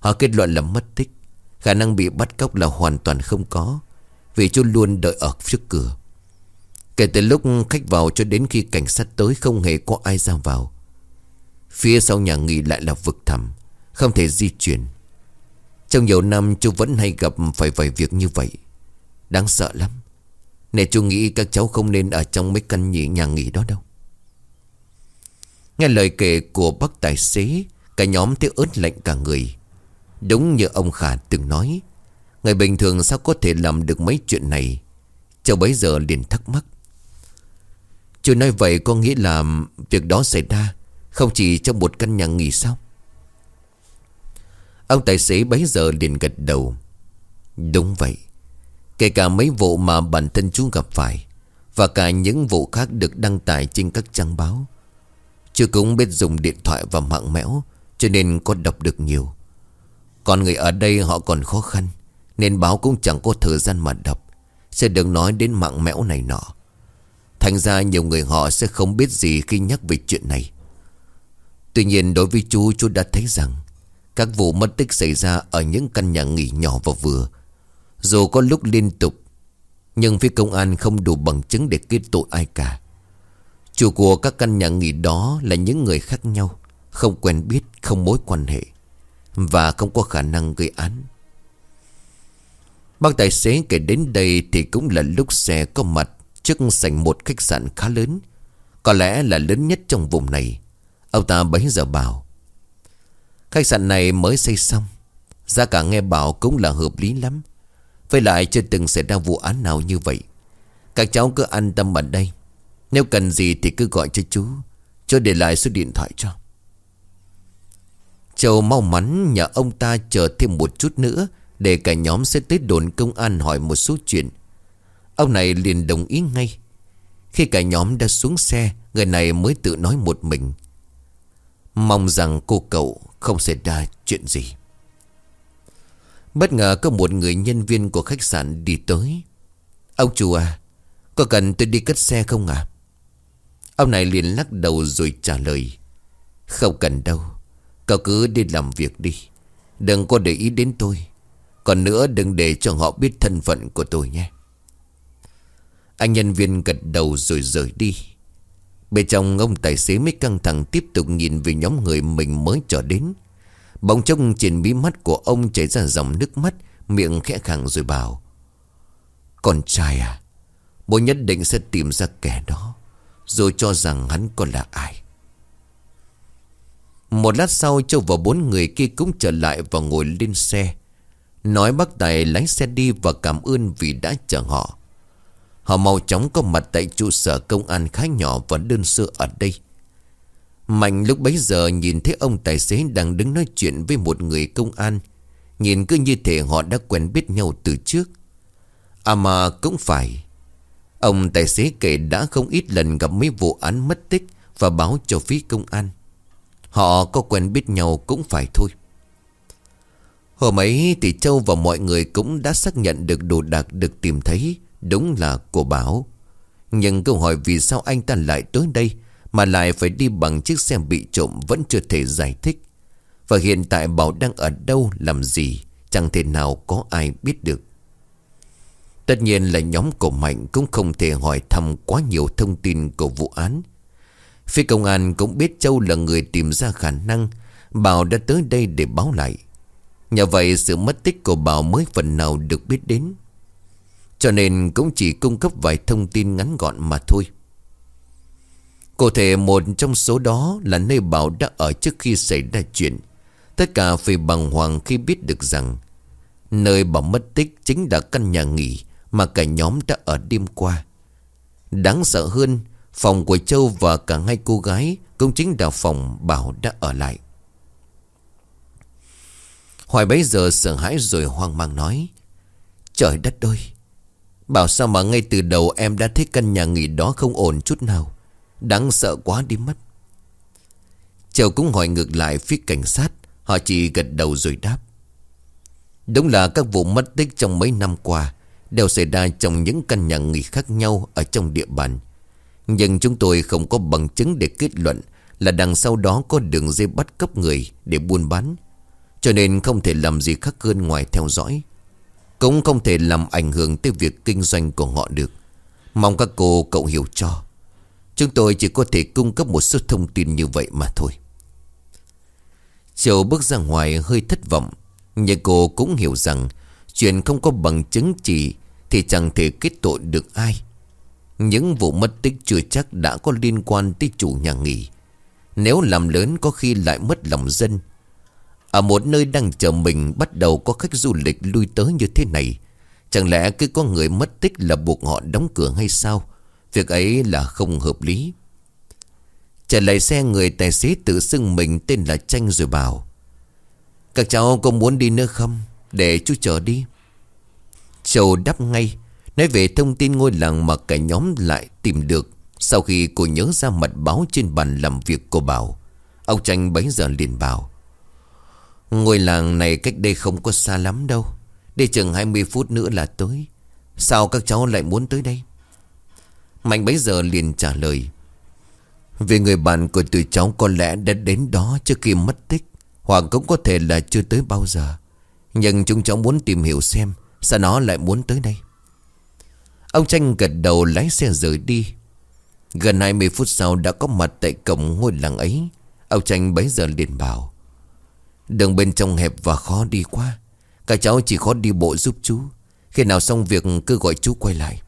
Họ kết luận là mất tích. Khả năng bị bắt cóc là hoàn toàn không có, Vì chú luôn đợi ở trước cửa. Kể từ lúc khách vào cho đến khi cảnh sát tới, Không hề có ai ra vào. Phía sau nhà nghỉ lại là vực thẳm, Không thể di chuyển. Trong nhiều năm, chú vẫn hay gặp phải vài việc như vậy. Đáng sợ lắm. Nè, chú nghĩ các cháu không nên ở trong mấy căn nhị nhà nghỉ đó đâu. Nghe lời kể của bác tài xế, Cả nhóm thấy ớt lạnh cả người. Đúng như ông Khả từng nói, Người bình thường sao có thể làm được mấy chuyện này? Châu bấy giờ liền thắc mắc. Chú nói vậy có nghĩa là Việc đó xảy ra Không chỉ trong một căn nhà nghỉ sao? Ông tài xế bấy giờ liền gật đầu. Đúng vậy. Kể cả mấy vụ mà bản thân chú gặp phải Và cả những vụ khác được đăng tải trên các trang báo Chứ cũng biết dùng điện thoại và mạng mẽo, Cho nên có đọc được nhiều. Còn người ở đây họ còn khó khăn, Nên báo cũng chẳng có thời gian mà đọc. Sẽ đừng nói đến mạng mẽo này nọ. Thành ra nhiều người họ sẽ không biết gì khi nhắc về chuyện này. Tuy nhiên đối với chú Chú đã thấy rằng Các vụ mất tích xảy ra ở những căn nhà nghỉ nhỏ và vừa, Dù có lúc liên tục, Nhưng phía công an không đủ bằng chứng để kết tội ai cả. Chủ của các căn nhà nghỉ đó là những người khác nhau Không quen biết, không mối quan hệ Và không có khả năng gây án. Bác tài xế kể đến đây thì cũng là lúc xe có mặt trước sảnh một khách sạn khá lớn Có lẽ là lớn nhất trong vùng này. Ông ta bấy giờ bảo Khách sạn này mới xây xong Giá cả nghe bảo cũng là hợp lý lắm. Với lại chưa từng xảy ra vụ án nào như vậy. Các cháu cứ an tâm ở đây nếu cần gì thì cứ gọi cho chú, Cho để lại số điện thoại cho. Châu mau mắn nhờ ông ta chờ thêm một chút nữa Để cả nhóm sẽ tới đồn công an hỏi một số chuyện. Ông này liền đồng ý ngay. Khi cả nhóm đã xuống xe, Người này mới tự nói một mình. Mong rằng cô cậu không xảy ra chuyện gì. Bất ngờ có một người nhân viên của khách sạn đi tới. Ông chủ à Có cần tôi đi cất xe không ạ? à? Ông này liền lắc đầu rồi trả lời. Không cần đâu, Cậu cứ đi làm việc đi. Đừng có để ý đến tôi. Còn nữa đừng để cho họ biết thân phận của tôi nhé. Anh nhân viên gật đầu rồi rời đi. Bên trong ông tài xế mới căng thẳng tiếp tục nhìn về nhóm người mình mới trở đến. Bỗng trông trên bí mắt của ông chảy ra dòng nước mắt, Miệng khẽ khẳng rồi bảo, Con trai à Bố nhất định sẽ tìm ra kẻ đó rồi cho rằng hắn còn là ai Một lát sau, Châu và bốn người kia cũng trở lại Và ngồi lên xe, Nói bác Tài lái xe đi Và cảm ơn vì đã chờ họ Họ mau chóng có mặt tại trụ sở công an khá nhỏ và đơn sơ ở đây. Mạnh lúc bấy giờ nhìn thấy ông tài xế đang đứng nói chuyện với một người công an. Nhìn cứ như thể họ đã quen biết nhau từ trước. À mà cũng phải. Ông tài xế kể đã không ít lần gặp mấy vụ án mất tích và báo cho phía công an. Họ có quen biết nhau cũng phải thôi. Hôm ấy thì Châu và mọi người cũng đã xác nhận được đồ đạc được tìm thấy, đúng là của Bảo. Nhưng câu hỏi vì sao anh ta lại tới đây mà lại phải đi bằng chiếc xe bị trộm vẫn chưa thể giải thích. Và hiện tại Bảo đang ở đâu, làm gì, chẳng thể nào có ai biết được. Tất nhiên là nhóm của Mạnh cũng không thể hỏi thăm quá nhiều thông tin của vụ án. Phía công an cũng biết Châu là người tìm ra khả năng Bảo đã tới đây để báo lại. Nhờ vậy, sự mất tích của Bảo mới phần nào được biết đến. Cho nên cũng chỉ cung cấp vài thông tin ngắn gọn mà thôi. Cụ thể, một trong số đó là nơi Bảo đã ở trước khi xảy ra chuyện. Tất cả phải bằng hoàng khi biết được rằng, Nơi Bảo mất tích chính là căn nhà nghỉ mà cả nhóm đã ở đêm qua. Đáng sợ hơn, phòng của Châu và cả hai cô gái cũng chính là phòng Bảo đã ở lại. Hoài bấy giờ sợ hãi rồi hoang mang nói. Trời đất ơi Bảo sao mà ngay từ đầu em đã thấy căn nhà nghỉ đó không ổn chút nào Đáng sợ quá đi mất Châu cũng hỏi ngược lại phía cảnh sát Họ chỉ gật đầu rồi đáp Đúng là các vụ mất tích trong mấy năm qua Đều xảy ra trong những căn nhà nghỉ khác nhau Ở trong địa bàn. Nhưng chúng tôi không có bằng chứng để kết luận Là đằng sau đó có đường dây bắt cóc người Để buôn bán. Cho nên không thể làm gì khác hơn ngoài theo dõi. Cũng không thể làm ảnh hưởng tới việc kinh doanh của họ được. Mong các cô, cậu hiểu cho. Chúng tôi chỉ có thể cung cấp một số thông tin như vậy mà thôi. Châu bước ra ngoài hơi thất vọng, Nhưng cô cũng hiểu rằng Chuyện không có bằng chứng chỉ thì chẳng thể kết tội được ai. Những vụ mất tích chưa chắc đã có liên quan tới chủ nhà nghỉ. Nếu làm lớn có khi lại mất lòng dân. Ở một nơi đang chờ mình bắt đầu có khách du lịch lui tới như thế này, Chẳng lẽ cứ có người mất tích là buộc họ đóng cửa hay sao? Việc ấy là không hợp lý. Trở lại xe người tài xế tự xưng mình tên là Tranh rồi bảo, Các cháu có muốn đi nữa không? Để chú chờ đi. Châu đáp ngay, Nói về thông tin ngôi làng mà cả nhóm lại tìm được Sau khi cô nhớ ra mật báo trên bàn làm việc của Bảo. Ông Tranh bấy giờ liền bảo, Ngôi làng này cách đây không có xa lắm đâu Đi chừng 20 phút nữa là tới. Sao các cháu lại muốn tới đây? Mạnh bấy giờ liền trả lời, Vì người bạn của tụi cháu có lẽ đã đến đó trước khi mất tích, Hoặc cũng có thể là chưa tới bao giờ. Nhưng chúng cháu muốn tìm hiểu xem Sao nó lại muốn tới đây? Ông Tranh gật đầu lái xe rời đi. Gần 20 phút sau đã có mặt tại cổng ngôi làng ấy. Ông Tranh bấy giờ liền bảo, Đường bên trong hẹp và khó đi qua Cả cháu chỉ khó đi bộ giúp chú. Khi nào xong việc cứ gọi chú quay lại.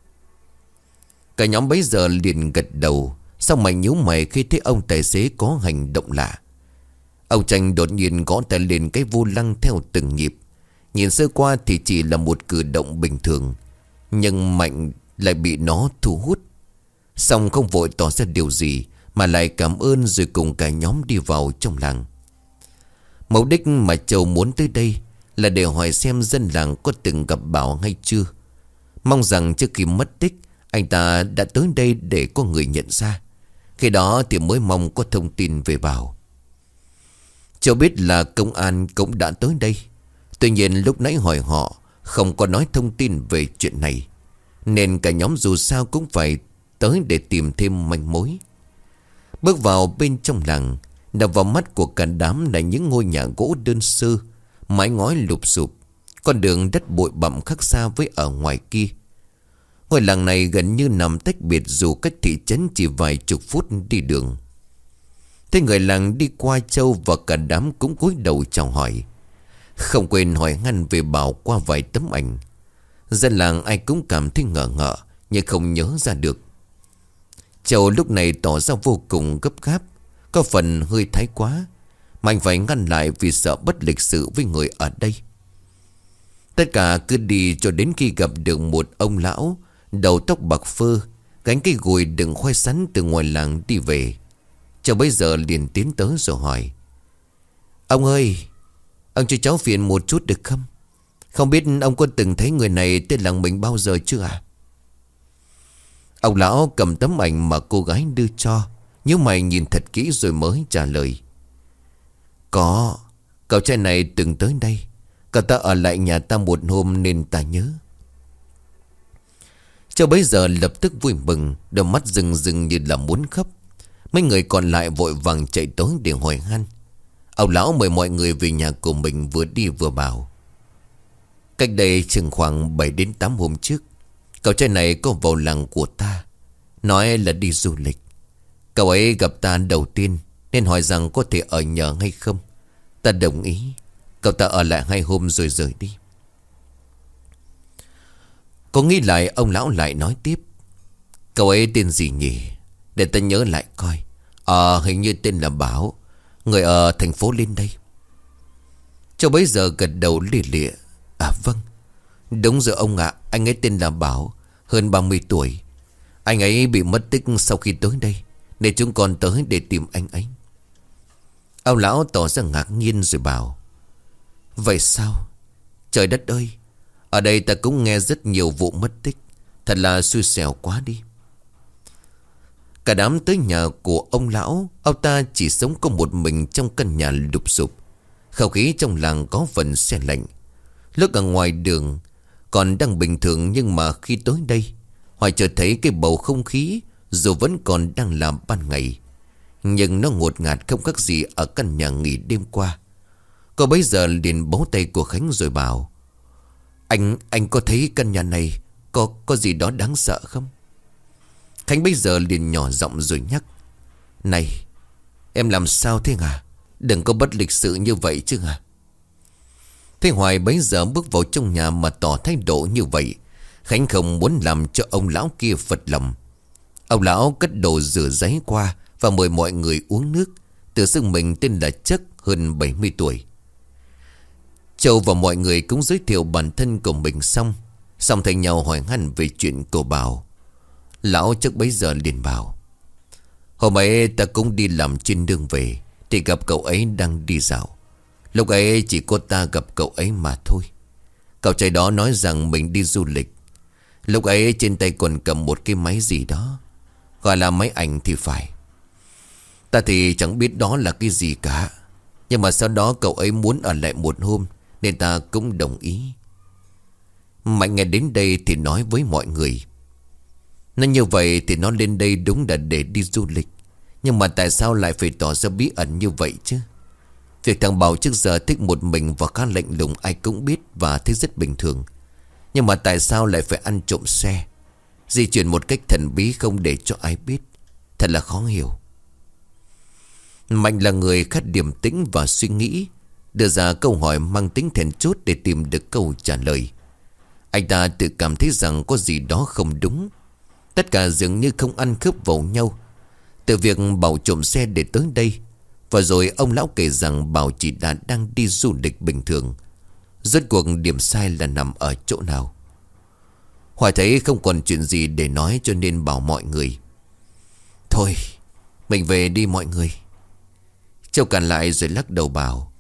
Cả nhóm bấy giờ liền gật đầu. Xong mày nhíu mày khi thấy ông tài xế có hành động lạ. Ông Tranh đột nhiên gõ tay lên cái vô lăng theo từng nhịp. Nhìn sơ qua thì chỉ là một cử động bình thường, Nhưng Mạnh lại bị nó thu hút. Xong không vội tỏ ra điều gì, Mà lại cảm ơn rồi cùng cả nhóm đi vào trong làng. Mục đích mà Châu muốn tới đây Là để hỏi xem dân làng có từng gặp Bảo hay chưa. Mong rằng trước khi mất tích, Anh ta đã tới đây để có người nhận ra. Khi đó thì mới mong có thông tin về Bảo Châu biết là công an cũng đã tới đây. Tuy nhiên lúc nãy hỏi họ, Không có nói thông tin về chuyện này. Nên cả nhóm dù sao cũng phải Tới để tìm thêm manh mối. Bước vào bên trong làng, Đập vào mắt của cả đám là những ngôi nhà gỗ đơn sơ, Mái ngói lụp sụp, Con đường đất bụi bặm khác xa với ở ngoài kia. Ngôi làng này gần như nằm tách biệt Dù cách thị trấn chỉ vài chục phút đi đường. Thế người làng đi qua châu Và cả đám cũng cúi đầu chào hỏi không quên hỏi ngăn về Bảo qua vài tấm ảnh. Dân làng ai cũng cảm thấy ngờ ngợ Nhưng không nhớ ra được. Châu lúc này tỏ ra vô cùng gấp gáp, Có phần hơi thái quá Mạnh phải ngăn lại vì sợ bất lịch sự với người ở đây. Tất cả cứ đi cho đến khi gặp được một ông lão, Đầu tóc bạc phơ Gánh cây gùi đựng khoai sắn từ ngoài làng đi về. Châu bây giờ liền tiến tới rồi hỏi, Ông ơi Ông cho cháu phiền một chút được không? Không biết ông có từng thấy người này Tên làng mình bao giờ chưa à Ông lão cầm tấm ảnh mà cô gái đưa cho Nhớ mày nhìn thật kỹ rồi mới trả lời. Có, Cậu trai này từng tới đây. Cậu ta ở lại nhà ta một hôm nên ta nhớ. Châu bấy giờ lập tức vui mừng, Đôi mắt rừng rừng như là muốn khóc. Mấy người còn lại vội vàng chạy tới để hỏi han. Ông lão mời mọi người về nhà của mình vừa đi vừa bảo. Cách đây chừng khoảng 7 đến 8 hôm trước, Cậu trai này có vào làng của ta, Nói là đi du lịch. Cậu ấy gặp ta đầu tiên, Nên hỏi rằng có thể ở nhờ hay không? Ta đồng ý, Cậu ta ở lại hai hôm rồi rời đi. Có nghĩ lại, ông lão lại nói tiếp. Cậu ấy tên gì nhỉ? Để ta nhớ lại coi. Ờ hình như tên là Bảo. Người ở thành phố lên đây. Châu bấy giờ gật đầu lìa lịa À vâng. Đúng rồi ông ạ. Anh ấy tên là Bảo, Hơn 30 tuổi. Anh ấy bị mất tích sau khi tới đây Để chúng con tới để tìm anh ấy. Ông lão tỏ ra ngạc nhiên rồi bảo, Vậy sao? Trời đất ơi! Ở đây ta cũng nghe rất nhiều vụ mất tích. Thật là xui xẻo quá đi. Cả đám tới nhà của ông lão Ông ta chỉ sống có một mình trong căn nhà lụp sụp. Không khí trong làng có phần xe lạnh. Lúc ở ngoài đường Còn đang bình thường nhưng mà khi tới đây Hoài chợt thấy cái bầu không khí Dù vẫn còn đang làm ban ngày Nhưng nó ngột ngạt không khác gì Ở căn nhà nghỉ đêm qua. Cô bấy giờ liền bấu tay của Khánh rồi bảo Anh, anh có thấy căn nhà này Có, có gì đó đáng sợ không? Khánh bây giờ liền nhỏ giọng rồi nhắc, Này, Em làm sao thế hả Đừng có bất lịch sự như vậy chứ hả Thế Hoài bấy giờ bước vào trong nhà Mà tỏ thái độ như vậy. Khánh không muốn làm cho ông lão kia phật lòng. Ông lão cất đồ rửa giấy qua Và mời mọi người uống nước. Tự xưng mình tên là Chất, hơn 70 tuổi. Châu và mọi người cũng giới thiệu bản thân của mình xong. Xong thành nhau hỏi han về chuyện cổ Bảo. Lão trước bấy giờ liền bảo, Hôm ấy ta cũng đi làm trên đường về, Thì gặp cậu ấy đang đi dạo. Lúc ấy chỉ có ta gặp cậu ấy mà thôi. Cậu trai đó nói rằng mình đi du lịch. Lúc ấy trên tay còn cầm một cái máy gì đó, Gọi là máy ảnh thì phải. Ta thì chẳng biết đó là cái gì cả, Nhưng mà sau đó cậu ấy muốn ở lại một hôm, Nên ta cũng đồng ý. Mạnh nghe đến đây thì nói với mọi người nó như vậy thì nó lên đây đúng là để đi du lịch. Nhưng mà tại sao lại phải tỏ ra bí ẩn như vậy chứ? Việc thằng Bảo trước giờ thích một mình và khá lạnh lùng, ai cũng biết và thấy rất bình thường. Nhưng mà tại sao lại phải ăn trộm xe? Di chuyển một cách thần bí không để cho ai biết. Thật là khó hiểu. Mạnh là người khát điểm tĩnh và suy nghĩ, Đưa ra câu hỏi mang tính thèn chốt để tìm được câu trả lời. Anh ta tự cảm thấy rằng có gì đó không đúng. Tất cả dường như không ăn khớp vào nhau. Từ việc bảo trộm xe để tới đây Và rồi ông lão kể rằng Bảo chỉ đã đang đi du lịch bình thường. Rốt cuộc điểm sai là nằm ở chỗ nào? Hoài thấy không còn chuyện gì để nói cho nên bảo mọi người. Thôi, Mình về đi mọi người. Châu cản lại rồi lắc đầu bảo,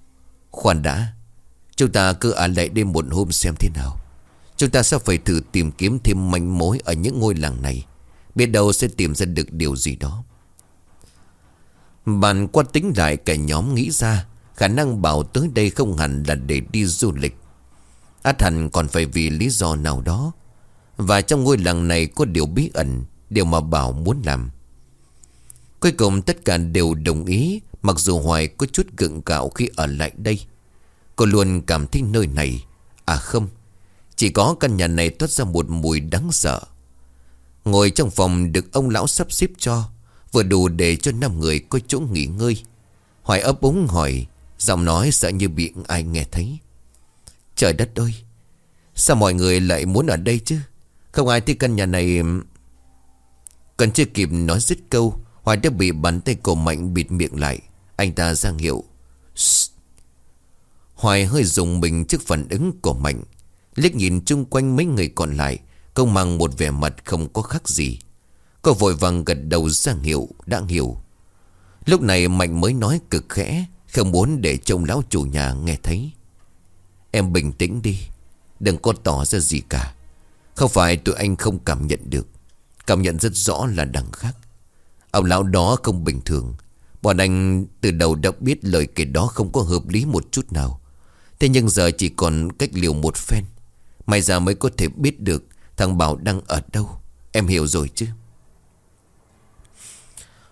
Khoan đã, Chúng ta cứ ở lại đêm một hôm xem thế nào. Chúng ta sẽ phải thử tìm kiếm thêm manh mối Ở những ngôi làng này. Biết đâu sẽ tìm ra được điều gì đó. Bạn qua tính lại cả nhóm nghĩ ra. Khả năng bảo tới đây không hẳn là để đi du lịch. Át hẳn còn phải vì lý do nào đó. Và trong ngôi làng này có điều bí ẩn, Điều mà Bảo muốn làm. Cuối cùng tất cả đều đồng ý, Mặc dù Hoài có chút gượng gạo khi ở lại đây. Cô luôn cảm thấy nơi này. À không chỉ có căn nhà này toát ra một mùi đáng sợ. Ngồi trong phòng được ông lão sắp xếp cho, Vừa đủ để cho năm người có chỗ nghỉ ngơi. Hoài ấp úng hỏi, Giọng nói sợ như bị ai nghe thấy. Trời đất ơi, Sao mọi người lại muốn ở đây chứ? Không ai thấy căn nhà này. Còn chưa kịp nói dứt câu, Hoài đã bị bàn tay cổ mạnh bịt miệng lại. Anh ta giang hiệu Hoài hơi dùng mình trước phản ứng của Mạnh liếc nhìn chung quanh mấy người còn lại Công mang một vẻ mặt không có khác gì. Cô vội vàng gật đầu ra hiệu, Đã hiểu. Lúc này Mạnh mới nói cực khẽ, Không muốn để trông lão chủ nhà nghe thấy. Em bình tĩnh đi, Đừng có tỏ ra gì cả. Không phải tụi anh không cảm nhận được, Cảm nhận rất rõ là đằng khác. Ông lão đó không bình thường. Bọn anh từ đầu đã biết lời kể đó không có hợp lý một chút nào. Thế nhưng giờ chỉ còn cách liều một phen. May ra mới có thể biết được Thằng Bảo đang ở đâu. Em hiểu rồi chứ?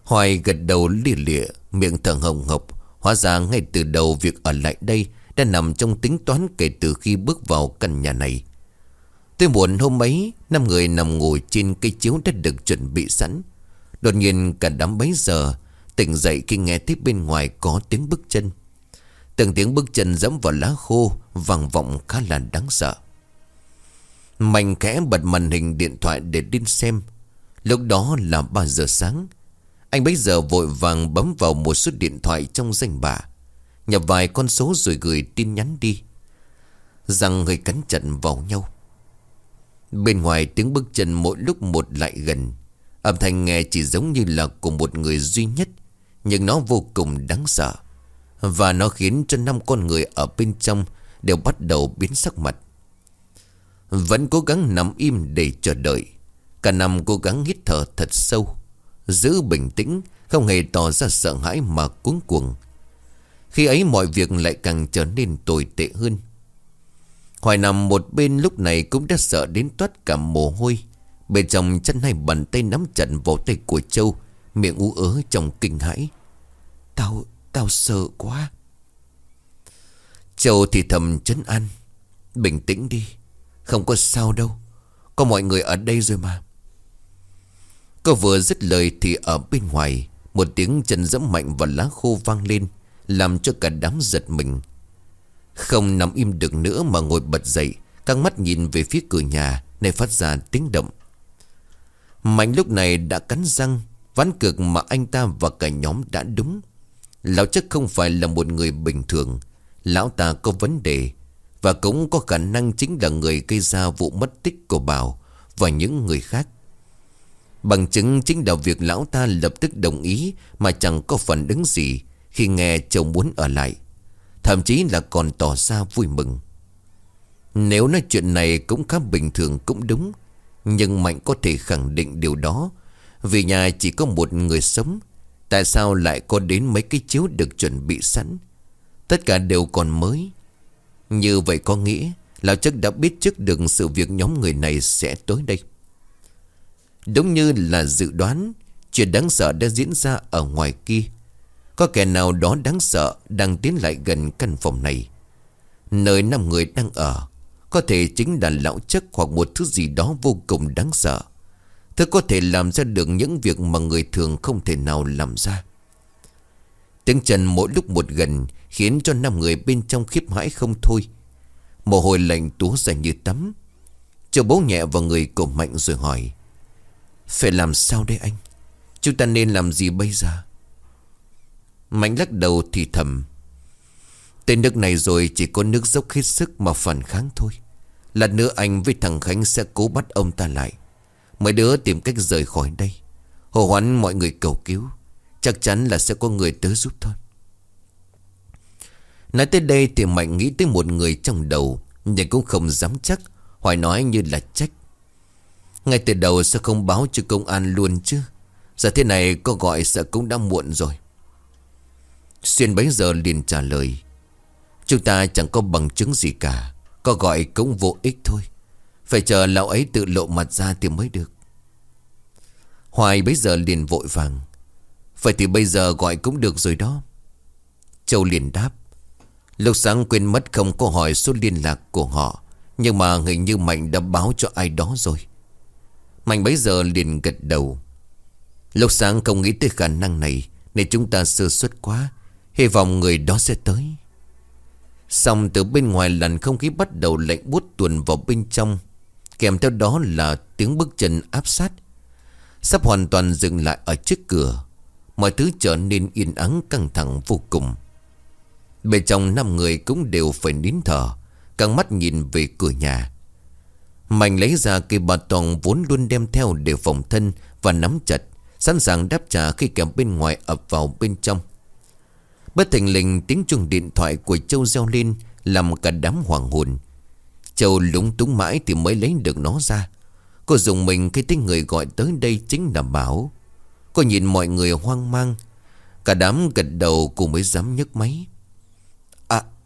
Hoài gật đầu lìa lịa Miệng thở hồng hộc. Hóa ra ngay từ đầu việc ở lại đây Đã nằm trong tính toán kể từ khi bước vào căn nhà này. Tới muộn hôm ấy, Năm người nằm ngồi trên cây chiếu đã được chuẩn bị sẵn. Đột nhiên cả đám bấy giờ, Tỉnh dậy khi nghe thấy bên ngoài có tiếng bước chân. Từng tiếng bước chân dẫm vào lá khô, vang vọng khá là đáng sợ. Mạnh khẽ bật màn hình điện thoại để đi xem. Lúc đó là 3 giờ sáng. Anh bây giờ vội vàng bấm vào một số điện thoại trong danh bạ. Nhập vài con số rồi gửi tin nhắn đi. Rằng người cắn chặt vào nhau. Bên ngoài tiếng bước chân mỗi lúc một lại gần. Âm thanh nghe chỉ giống như là của một người duy nhất, Nhưng nó vô cùng đáng sợ. Và nó khiến cho năm con người ở bên trong Đều bắt đầu biến sắc mặt. Vẫn cố gắng nằm im để chờ đợi. Cả năm cố gắng hít thở thật sâu Giữ bình tĩnh Không hề tỏ ra sợ hãi mà cuống cuồng. Khi ấy mọi việc lại càng trở nên tồi tệ hơn. Hoài nằm một bên lúc này cũng đã sợ đến toát cả mồ hôi. Bên trong chân hai bàn tay nắm chặt vào tay của Châu Miệng ú ớ trong kinh hãi. Tao, tao sợ quá. Châu thì thầm chấn an. Bình tĩnh đi không có sao đâu. Có mọi người ở đây rồi mà. Cô vừa dứt lời thì ở bên ngoài, Một tiếng chân dẫm mạnh vào lá khô vang lên, Làm cho cả đám giật mình. Không nằm im được nữa mà ngồi bật dậy, Căng mắt nhìn về phía cửa nhà Này phát ra tiếng động. Mạnh lúc này đã cắn răng, Ván cược mà anh ta và cả nhóm đã đúng. Lão chắc không phải là một người bình thường. Lão ta có vấn đề. Và cũng có khả năng chính là người gây ra vụ mất tích của Bảo Và những người khác. Bằng chứng chính là việc lão ta lập tức đồng ý Mà chẳng có phản ứng gì Khi nghe chồng muốn ở lại. Thậm chí là còn tỏ ra vui mừng. Nếu nói chuyện này cũng khá bình thường cũng đúng, Nhưng Mạnh có thể khẳng định điều đó. Vì nhà chỉ có một người sống, Tại sao lại có đến mấy cái chiếu được chuẩn bị sẵn? Tất cả đều còn mới. Như vậy có nghĩa Lão chắc đã biết trước được sự việc nhóm người này sẽ tới đây. Đúng như là dự đoán, Chuyện đáng sợ đã diễn ra ở ngoài kia. Có kẻ nào đó đáng sợ Đang tiến lại gần căn phòng này. Nơi năm người đang ở, Có thể chính là lão chất Hoặc một thứ gì đó vô cùng đáng sợ. Thứ có thể làm ra được những việc Mà người thường không thể nào làm ra. Tiếng chân mỗi lúc một gần Khiến cho năm người bên trong khiếp hãi không thôi. Mồ hôi lạnh túa ra như tắm. Châu bố nhẹ vào người của Mạnh rồi hỏi, phải làm sao đây anh? Chúng ta nên làm gì bây giờ? Mạnh lắc đầu thì thầm, Tên nước này rồi chỉ có nước dốc hết sức mà phản kháng thôi. Lần nữa anh với thằng Khánh sẽ cố bắt ông ta lại. Mấy đứa tìm cách rời khỏi đây. Hồ hoán mọi người cầu cứu. Chắc chắn là sẽ có người tới giúp thôi. Nói tới đây thì Mạnh nghĩ tới một người trong đầu, Nhưng cũng không dám chắc, Hỏi nói như là trách. Ngay từ đầu sao không báo cho công an luôn chứ? Giờ thế này có gọi sợ cũng đã muộn rồi. Xuyên bấy giờ liền trả lời, Chúng ta chẳng có bằng chứng gì cả, Có gọi cũng vô ích thôi. Phải chờ lão ấy tự lộ mặt ra thì mới được. Hoài bấy giờ liền vội vàng, Vậy thì bây giờ gọi cũng được rồi đó. Châu liền đáp Lúc sáng quên mất không có hỏi số liên lạc của họ, Nhưng mà hình như Mạnh đã báo cho ai đó rồi. Mạnh bấy giờ liền gật đầu. Lúc sáng không nghĩ tới khả năng này, Nên chúng ta sơ suất quá, Hy vọng người đó sẽ tới. Xong từ bên ngoài làn không khí bắt đầu lạnh bút tuần vào bên trong, Kèm theo đó là tiếng bước chân áp sát. Sắp hoàn toàn dừng lại ở trước cửa, Mọi thứ trở nên yên ắng căng thẳng vô cùng. Bên trong năm người cũng đều phải nín thở Căng mắt nhìn về cửa nhà Mạnh lấy ra cây bà toàn vốn luôn đem theo để phòng thân và nắm chặt, sẵn sàng đáp trả khi kèm bên ngoài ập vào bên trong. Bất thình lình tiếng chuông điện thoại của Châu reo lên làm cả đám hoàng hồn. Châu lúng túng mãi thì mới lấy được nó ra. Cô dùng mình khi tiếng người gọi tới đây chính là Bảo. Cô nhìn mọi người hoang mang. Cả đám gật đầu cô mới dám nhấc máy.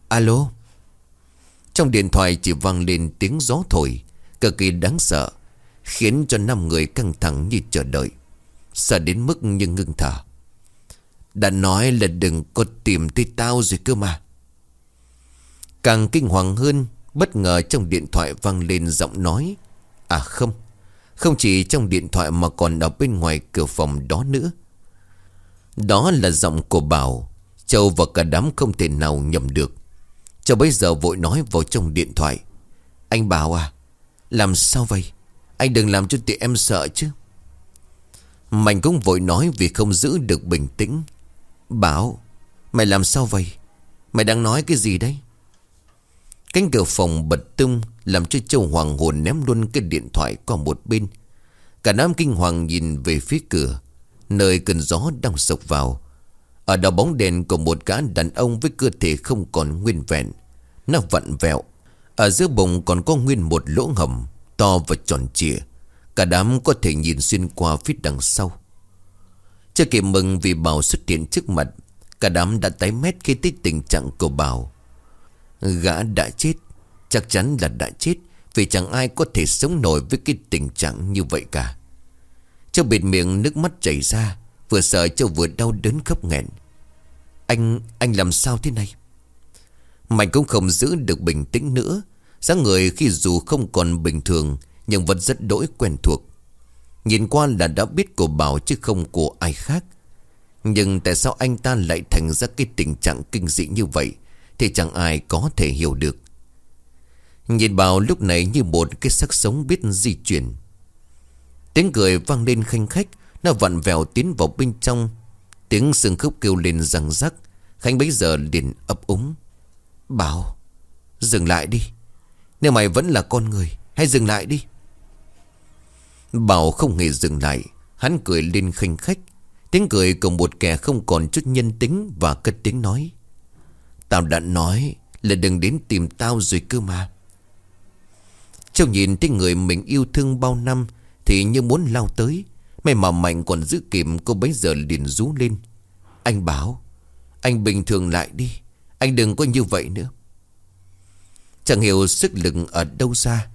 Alo. Trong điện thoại chỉ vang lên tiếng gió thổi. Cực kỳ đáng sợ, Khiến cho năm người căng thẳng như chờ đợi. Sợ đến mức như ngưng thở. Đã nói là đừng có tìm tới tao rồi cơ mà. Càng kinh hoàng hơn, Bất ngờ trong điện thoại vang lên giọng nói. À không Không chỉ trong điện thoại mà còn ở bên ngoài cửa phòng đó nữa. Đó là giọng của Bảo, Châu và cả đám không thể nào nhầm được. Châu bây giờ vội nói vào trong điện thoại. Anh Bảo à làm sao vậy? Anh đừng làm cho tụi em sợ chứ. Mạnh cũng vội nói vì không giữ được bình tĩnh. Bảo, Mày làm sao vậy? Mày đang nói cái gì đấy? Cánh cửa phòng bật tung, Làm cho Châu Hoàng hồn ném luôn cái điện thoại qua một bên. Cả đám kinh hoàng nhìn về phía cửa, Nơi cơn gió đang sộc vào. Ở đầu bóng đèn của một gã đàn ông Với cơ thể không còn nguyên vẹn, Nó vặn vẹo. Ở giữa bụng còn có nguyên một lỗ hầm To và tròn trịa, Cả đám có thể nhìn xuyên qua phía đằng sau. Chưa kịp mừng vì Bảo xuất hiện trước mặt, Cả đám đã tái mét khi thấy tình trạng của Bảo. Gã đã chết, Chắc chắn là đã chết, Vì chẳng ai có thể sống nổi với cái tình trạng như vậy cả. Cho bịt miệng nước mắt chảy ra Vừa sợ Châu vừa đau đớn khóc nghẹn. Anh, anh làm sao thế này? Mạnh cũng không giữ được bình tĩnh nữa. Dáng người khi dù không còn bình thường Nhưng vẫn rất đỗi quen thuộc. Nhìn qua là đã biết của Bảo chứ không của ai khác. Nhưng tại sao anh ta lại thành ra cái tình trạng kinh dị như vậy Thì chẳng ai có thể hiểu được. Nhìn Bảo lúc này như một cái sắc sống biết di chuyển. Tiếng cười vang lên khanh khách nó vặn vẹo tiến vào bên trong. Tiếng xương khúc kêu lên răng rắc. Khánh bấy giờ liền ấp úng. Bảo, Dừng lại đi. Nếu mày vẫn là con người, Hãy dừng lại đi. Bảo không hề dừng lại. Hắn cười lên khinh khách. Tiếng cười của một kẻ không còn chút nhân tính Và cất tiếng nói. Tao đã nói là đừng đến tìm tao rồi cơ mà. Châu nhìn thấy người mình yêu thương bao năm Thì như muốn lao tới. May mà mạnh còn giữ kìm cô bấy giờ liền rú lên Anh bảo Anh bình thường lại đi Anh đừng có như vậy nữa Chẳng hiểu sức lực ở đâu ra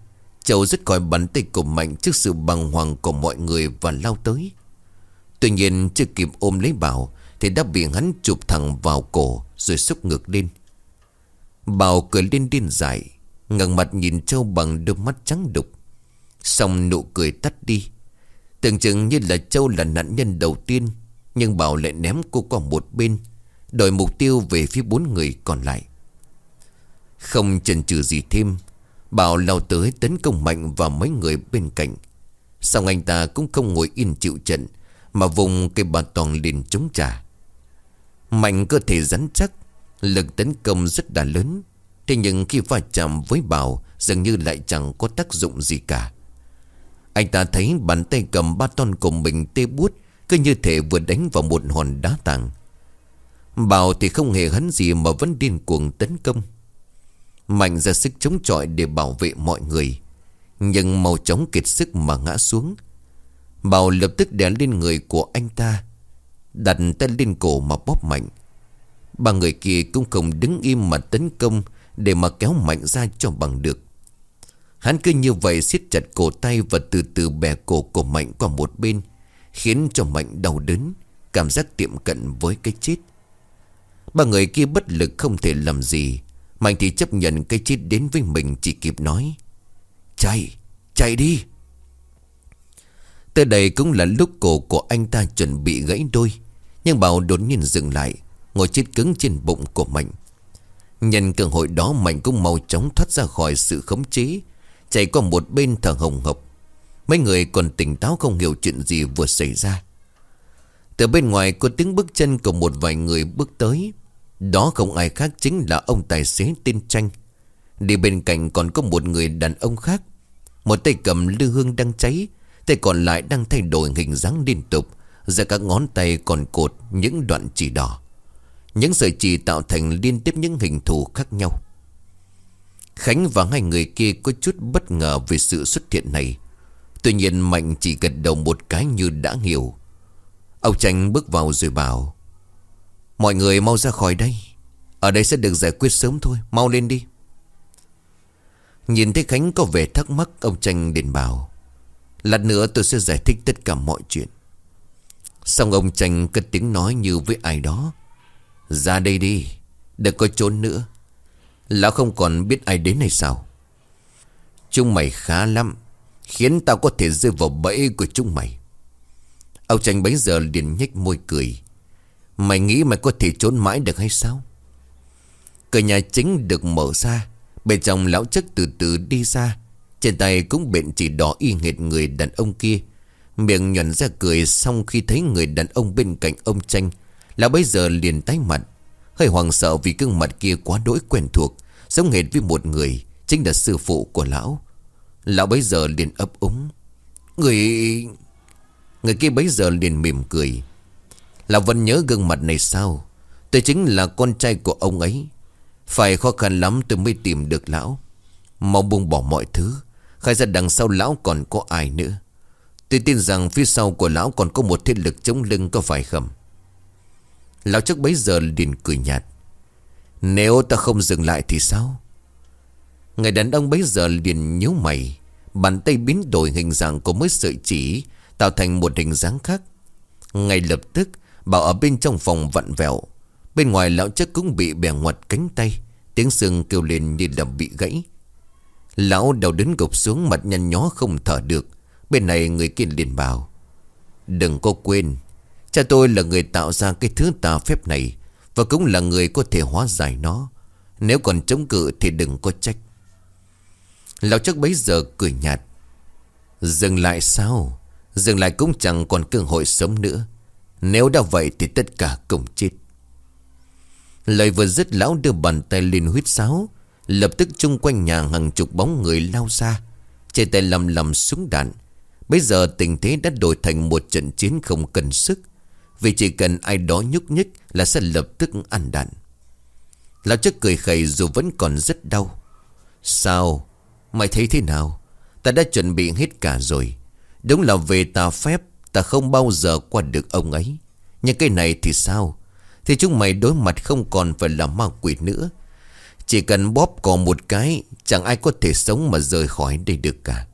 Châu rất coi bắn tay của Mạnh trước sự bằng hoàng của mọi người và lao tới. Tuy nhiên chưa kịp ôm lấy Bảo thì đã bị hắn chụp thẳng vào cổ rồi xúc ngược lên. Bảo cười lên điên dại, ngẩng mặt nhìn Châu bằng đôi mắt trắng đục. Xong nụ cười tắt đi. Tưởng chừng như là Châu là nạn nhân đầu tiên, nhưng Bảo lại ném cô qua một bên, đổi mục tiêu về phía bốn người còn lại. Không chần chừ gì thêm, Bảo lao tới tấn công mạnh vào mấy người bên cạnh. Xong anh ta cũng không ngồi yên chịu trận Mà vùng cây bà toàn liền chống trả. Mạnh cơ thể rắn chắc Lực tấn công rất là lớn Thế nhưng khi va chạm với Bảo Dường như lại chẳng có tác dụng gì cả. Anh ta thấy bàn tay cầm ba ton của mình tê bút Cứ như thể vừa đánh vào một hòn đá tảng. Bảo thì không hề hấn gì mà vẫn điên cuồng tấn công. Mạnh ra sức chống chọi để bảo vệ mọi người. Nhưng màu chóng kiệt sức mà ngã xuống. Bảo lập tức đè lên người của anh ta, Đặt tay lên cổ mà bóp mạnh. Ba người kia cũng không đứng im mà tấn công Để mà kéo mạnh ra cho bằng được. Hắn cứ như vậy siết chặt cổ tay Và từ từ bè cổ của Mạnh qua một bên Khiến cho Mạnh đau đớn Cảm giác tiệm cận với cái chết. Ba người kia bất lực không thể làm gì. Mạnh thì chấp nhận cái chết đến với mình chỉ kịp nói Chạy, chạy đi. Tới đây cũng là lúc cổ của anh ta chuẩn bị gãy đôi Nhưng Bảo đột nhiên dừng lại Ngồi chết cứng trên bụng của Mạnh. Nhân cơ hội đó Mạnh cũng mau chóng thoát ra khỏi sự khống chế Chạy qua một bên thở hồng hộc. Mấy người còn tỉnh táo không hiểu chuyện gì vừa xảy ra. Từ bên ngoài có tiếng bước chân của một vài người bước tới. Đó không ai khác chính là ông tài xế tên Tranh Đi bên cạnh còn có một người đàn ông khác. Một tay cầm lư hương đang cháy, Tay còn lại đang thay đổi hình dáng liên tục. Ra các ngón tay còn cột những đoạn chỉ đỏ. Những sợi chỉ tạo thành liên tiếp những hình thù khác nhau. Khánh và hai người kia có chút bất ngờ về sự xuất hiện này. Tuy nhiên Mạnh chỉ gật đầu một cái như đã hiểu. Ông Tranh bước vào rồi bảo, Mọi người mau ra khỏi đây. Ở đây sẽ được giải quyết sớm thôi, Mau lên đi. Nhìn thấy Khánh có vẻ thắc mắc, Ông Tranh liền bảo, Lát nữa tôi sẽ giải thích tất cả mọi chuyện. Xong ông Tranh cất tiếng nói như với ai đó, Ra đây đi, Đừng có trốn nữa. Lão không còn biết ai đến hay sao? Chúng mày khá lắm, Khiến tao có thể rơi vào bẫy của chúng mày. Ông Tranh bấy giờ liền nhếch môi cười. Mày nghĩ mày có thể trốn mãi được hay sao? Cửa nhà chính được mở ra, Bên trong lão chất từ từ đi ra. Trên tay cũng bệnh chỉ đỏ y nghệt người đàn ông kia. Miệng nhuận ra cười, Xong khi thấy người đàn ông bên cạnh ông tranh Lão bấy giờ liền tái mặt. Hơi hoàng sợ vì gương mặt kia quá đỗi quen thuộc, Giống hệt với một người Chính là sư phụ của lão. Lão bấy giờ liền ấp úng. Người... Người kia bấy giờ liền mỉm cười. Lão vẫn nhớ gương mặt này sao? Tôi chính là con trai của ông ấy. Phải khó khăn lắm tôi mới tìm được lão. Mau buông bỏ mọi thứ, Khai ra đằng sau lão còn có ai nữa. Tôi tin rằng phía sau của lão còn có một thế lực chống lưng có phải không? Lão chức bấy giờ liền cười nhạt. Nếu ta không dừng lại thì sao? Người đàn ông bấy giờ liền nhíu mày. Bàn tay biến đổi hình dạng của mấy sợi chỉ, Tạo thành một hình dáng khác. Ngay lập tức, Bảo ở bên trong phòng vặn vẹo. Bên ngoài lão chất cũng bị bẻ ngoặt cánh tay. Tiếng xương kêu lên như là bị gãy. Lão đầu đến gục xuống, mặt nhăn nhó không thở được. Bên này người kia liền bảo, Đừng có quên Cha tôi là người tạo ra cái thứ tà phép này Và cũng là người có thể hóa giải nó. Nếu còn chống cự thì đừng có trách. Lão chắc bấy giờ cười nhạt. Dừng lại sao? Dừng lại cũng chẳng còn cơ hội sống nữa. Nếu đã vậy thì tất cả cùng chết. Lời vừa dứt, lão đưa bàn tay lên huyết sáo, Lập tức chung quanh nhà hàng chục bóng người lao ra Trên tay lầm lầm súng đạn. Bây giờ tình thế đã đổi thành một trận chiến không cần sức. Vì chỉ cần ai đó nhúc nhích là sẽ lập tức ăn đạn. Lão chất cười khẩy dù vẫn còn rất đau. Sao? Mày thấy thế nào? Ta đã chuẩn bị hết cả rồi. Đúng là về ta phép, Ta không bao giờ qua được ông ấy. Nhưng cái này thì sao? Thì chúng mày đối mặt không còn phải là ma quỷ nữa. Chỉ cần bóp còn một cái, Chẳng ai có thể sống mà rời khỏi đây được cả.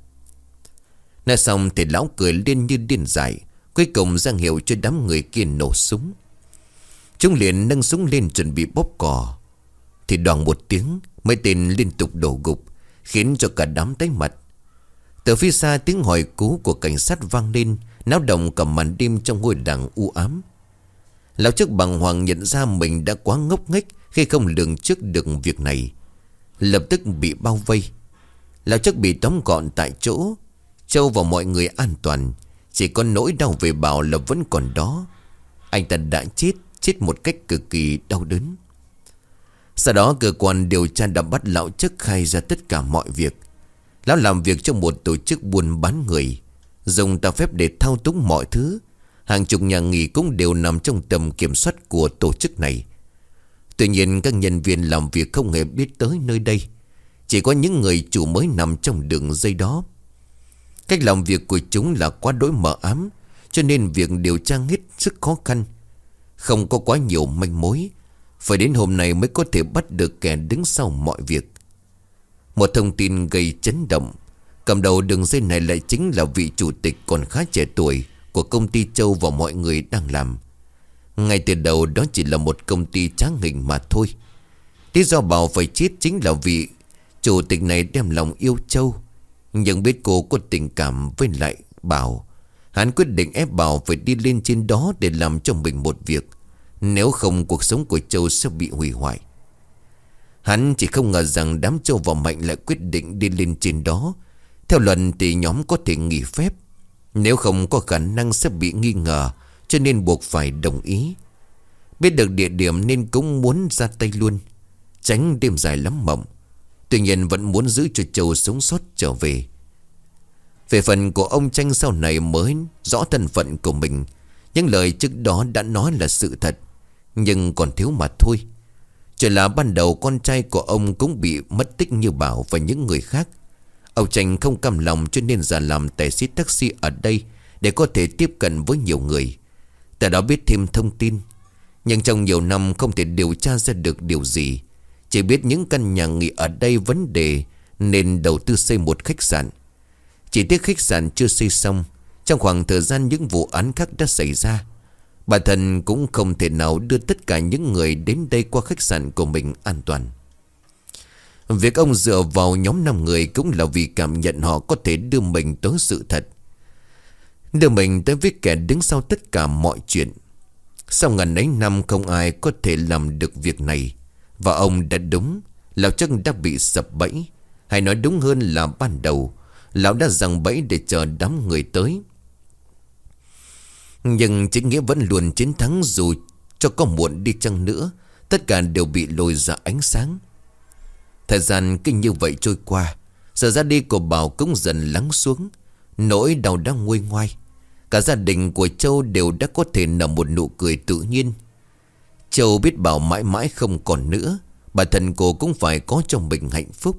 Nói xong thì lão cười lên như điên dại. Cuối cùng giang hiệu cho đám người kia nổ súng. Chúng liền nâng súng lên chuẩn bị bóp cò. Thì đoàn một tiếng, Mấy tên liên tục đổ gục, Khiến cho cả đám tái mặt. Từ phía xa tiếng hỏi cú của cảnh sát vang lên, Náo động cả màn đêm trong ngôi đảng u ám. Lão chức bằng hoàng nhận ra mình đã quá ngốc nghếch Khi không lường trước được việc này. Lập tức bị bao vây. Lão chức bị tóm gọn tại chỗ Châu và mọi người an toàn chỉ có nỗi đau về bảo là vẫn còn đó. Anh ta đã chết Chết một cách cực kỳ đau đớn. Sau đó, cơ quan điều tra đã bắt lão chức khai ra tất cả mọi việc. Lão làm việc trong một tổ chức buôn bán người, Dùng tà phép để thao túng mọi thứ. Hàng chục nhà nghỉ cũng đều nằm trong tầm kiểm soát của tổ chức này. Tuy nhiên, các nhân viên làm việc không hề biết tới nơi đây. Chỉ có những người chủ mới nằm trong đường dây đó. Cách làm việc của chúng là quá đối mờ ám, Cho nên việc điều tra hết sức khó khăn. Không có quá nhiều manh mối, phải đến hôm nay mới có thể bắt được kẻ đứng sau mọi việc. Một thông tin gây chấn động, Cầm đầu đường dây này lại chính là vị chủ tịch còn khá trẻ tuổi Của công ty Châu và mọi người đang làm. Ngay từ đầu đó chỉ là một công ty tráng hình mà thôi. Lý do bảo phải chết chính là vị Chủ tịch này đem lòng yêu Châu. Nhưng biết cô có tình cảm với lại Bảo. Hắn quyết định ép Bảo phải đi lên trên đó để làm cho mình một việc. Nếu không, cuộc sống của Châu sẽ bị hủy hoại. Hắn chỉ không ngờ rằng đám Châu và Mạnh lại quyết định đi lên trên đó. Theo lần thì nhóm có thể nghỉ phép. Nếu không, có khả năng sẽ bị nghi ngờ, Cho nên buộc phải đồng ý. Biết được địa điểm nên cũng muốn ra tay luôn. Tránh đêm dài lắm mộng. Tuy nhiên vẫn muốn giữ cho Châu sống sót trở về. Về phần của ông Tranh sau này mới rõ thân phận của mình, Những lời trước đó đã nói là sự thật, nhưng còn thiếu mà thôi. Chỉ là ban đầu con trai của ông cũng bị mất tích như Bảo và những người khác. Ông Tranh không cam lòng cho nên giả làm tài xế taxi ở đây Để có thể tiếp cận với nhiều người. Tại đó biết thêm thông tin, Nhưng trong nhiều năm không thể điều tra ra được điều gì. Chỉ biết những căn nhà nghỉ ở đây vấn đề, Nên đầu tư xây một khách sạn Chỉ tiếc khách sạn chưa xây xong, Trong khoảng thời gian những vụ án khác đã xảy ra Bà thần cũng không thể nào đưa tất cả những người đến đây qua khách sạn của mình an toàn. Việc ông dựa vào nhóm 5 người cũng là vì cảm nhận họ có thể đưa mình tới sự thật. Đưa mình tới với kẻ đứng sau tất cả mọi chuyện. Sau ngàn ấy năm, không ai có thể làm được việc này. Và ông đã đúng. Lão chắc đã bị sập bẫy. Hay nói đúng hơn là ban đầu. Lão đã rằng bẫy để chờ đám người tới. Nhưng chính nghĩa vẫn luôn chiến thắng dù cho có muộn đi chăng nữa, Tất cả đều bị lôi ra ánh sáng Thời gian kinh như vậy trôi qua, Giờ ra đi của Bảo cũng dần lắng xuống Nỗi đau đang nguôi ngoai Cả gia đình của Châu đều đã có thể nở một nụ cười tự nhiên Châu biết Bảo mãi mãi không còn nữa. Bà thần cô cũng phải có trong mình hạnh phúc.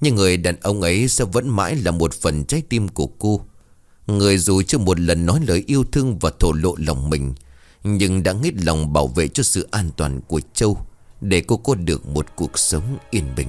Nhưng người đàn ông ấy sẽ vẫn mãi là một phần trái tim của cô. Người dù chưa một lần nói lời yêu thương và thổ lộ lòng mình, Nhưng đã hết lòng bảo vệ cho sự an toàn của Châu Để cô có được một cuộc sống yên bình.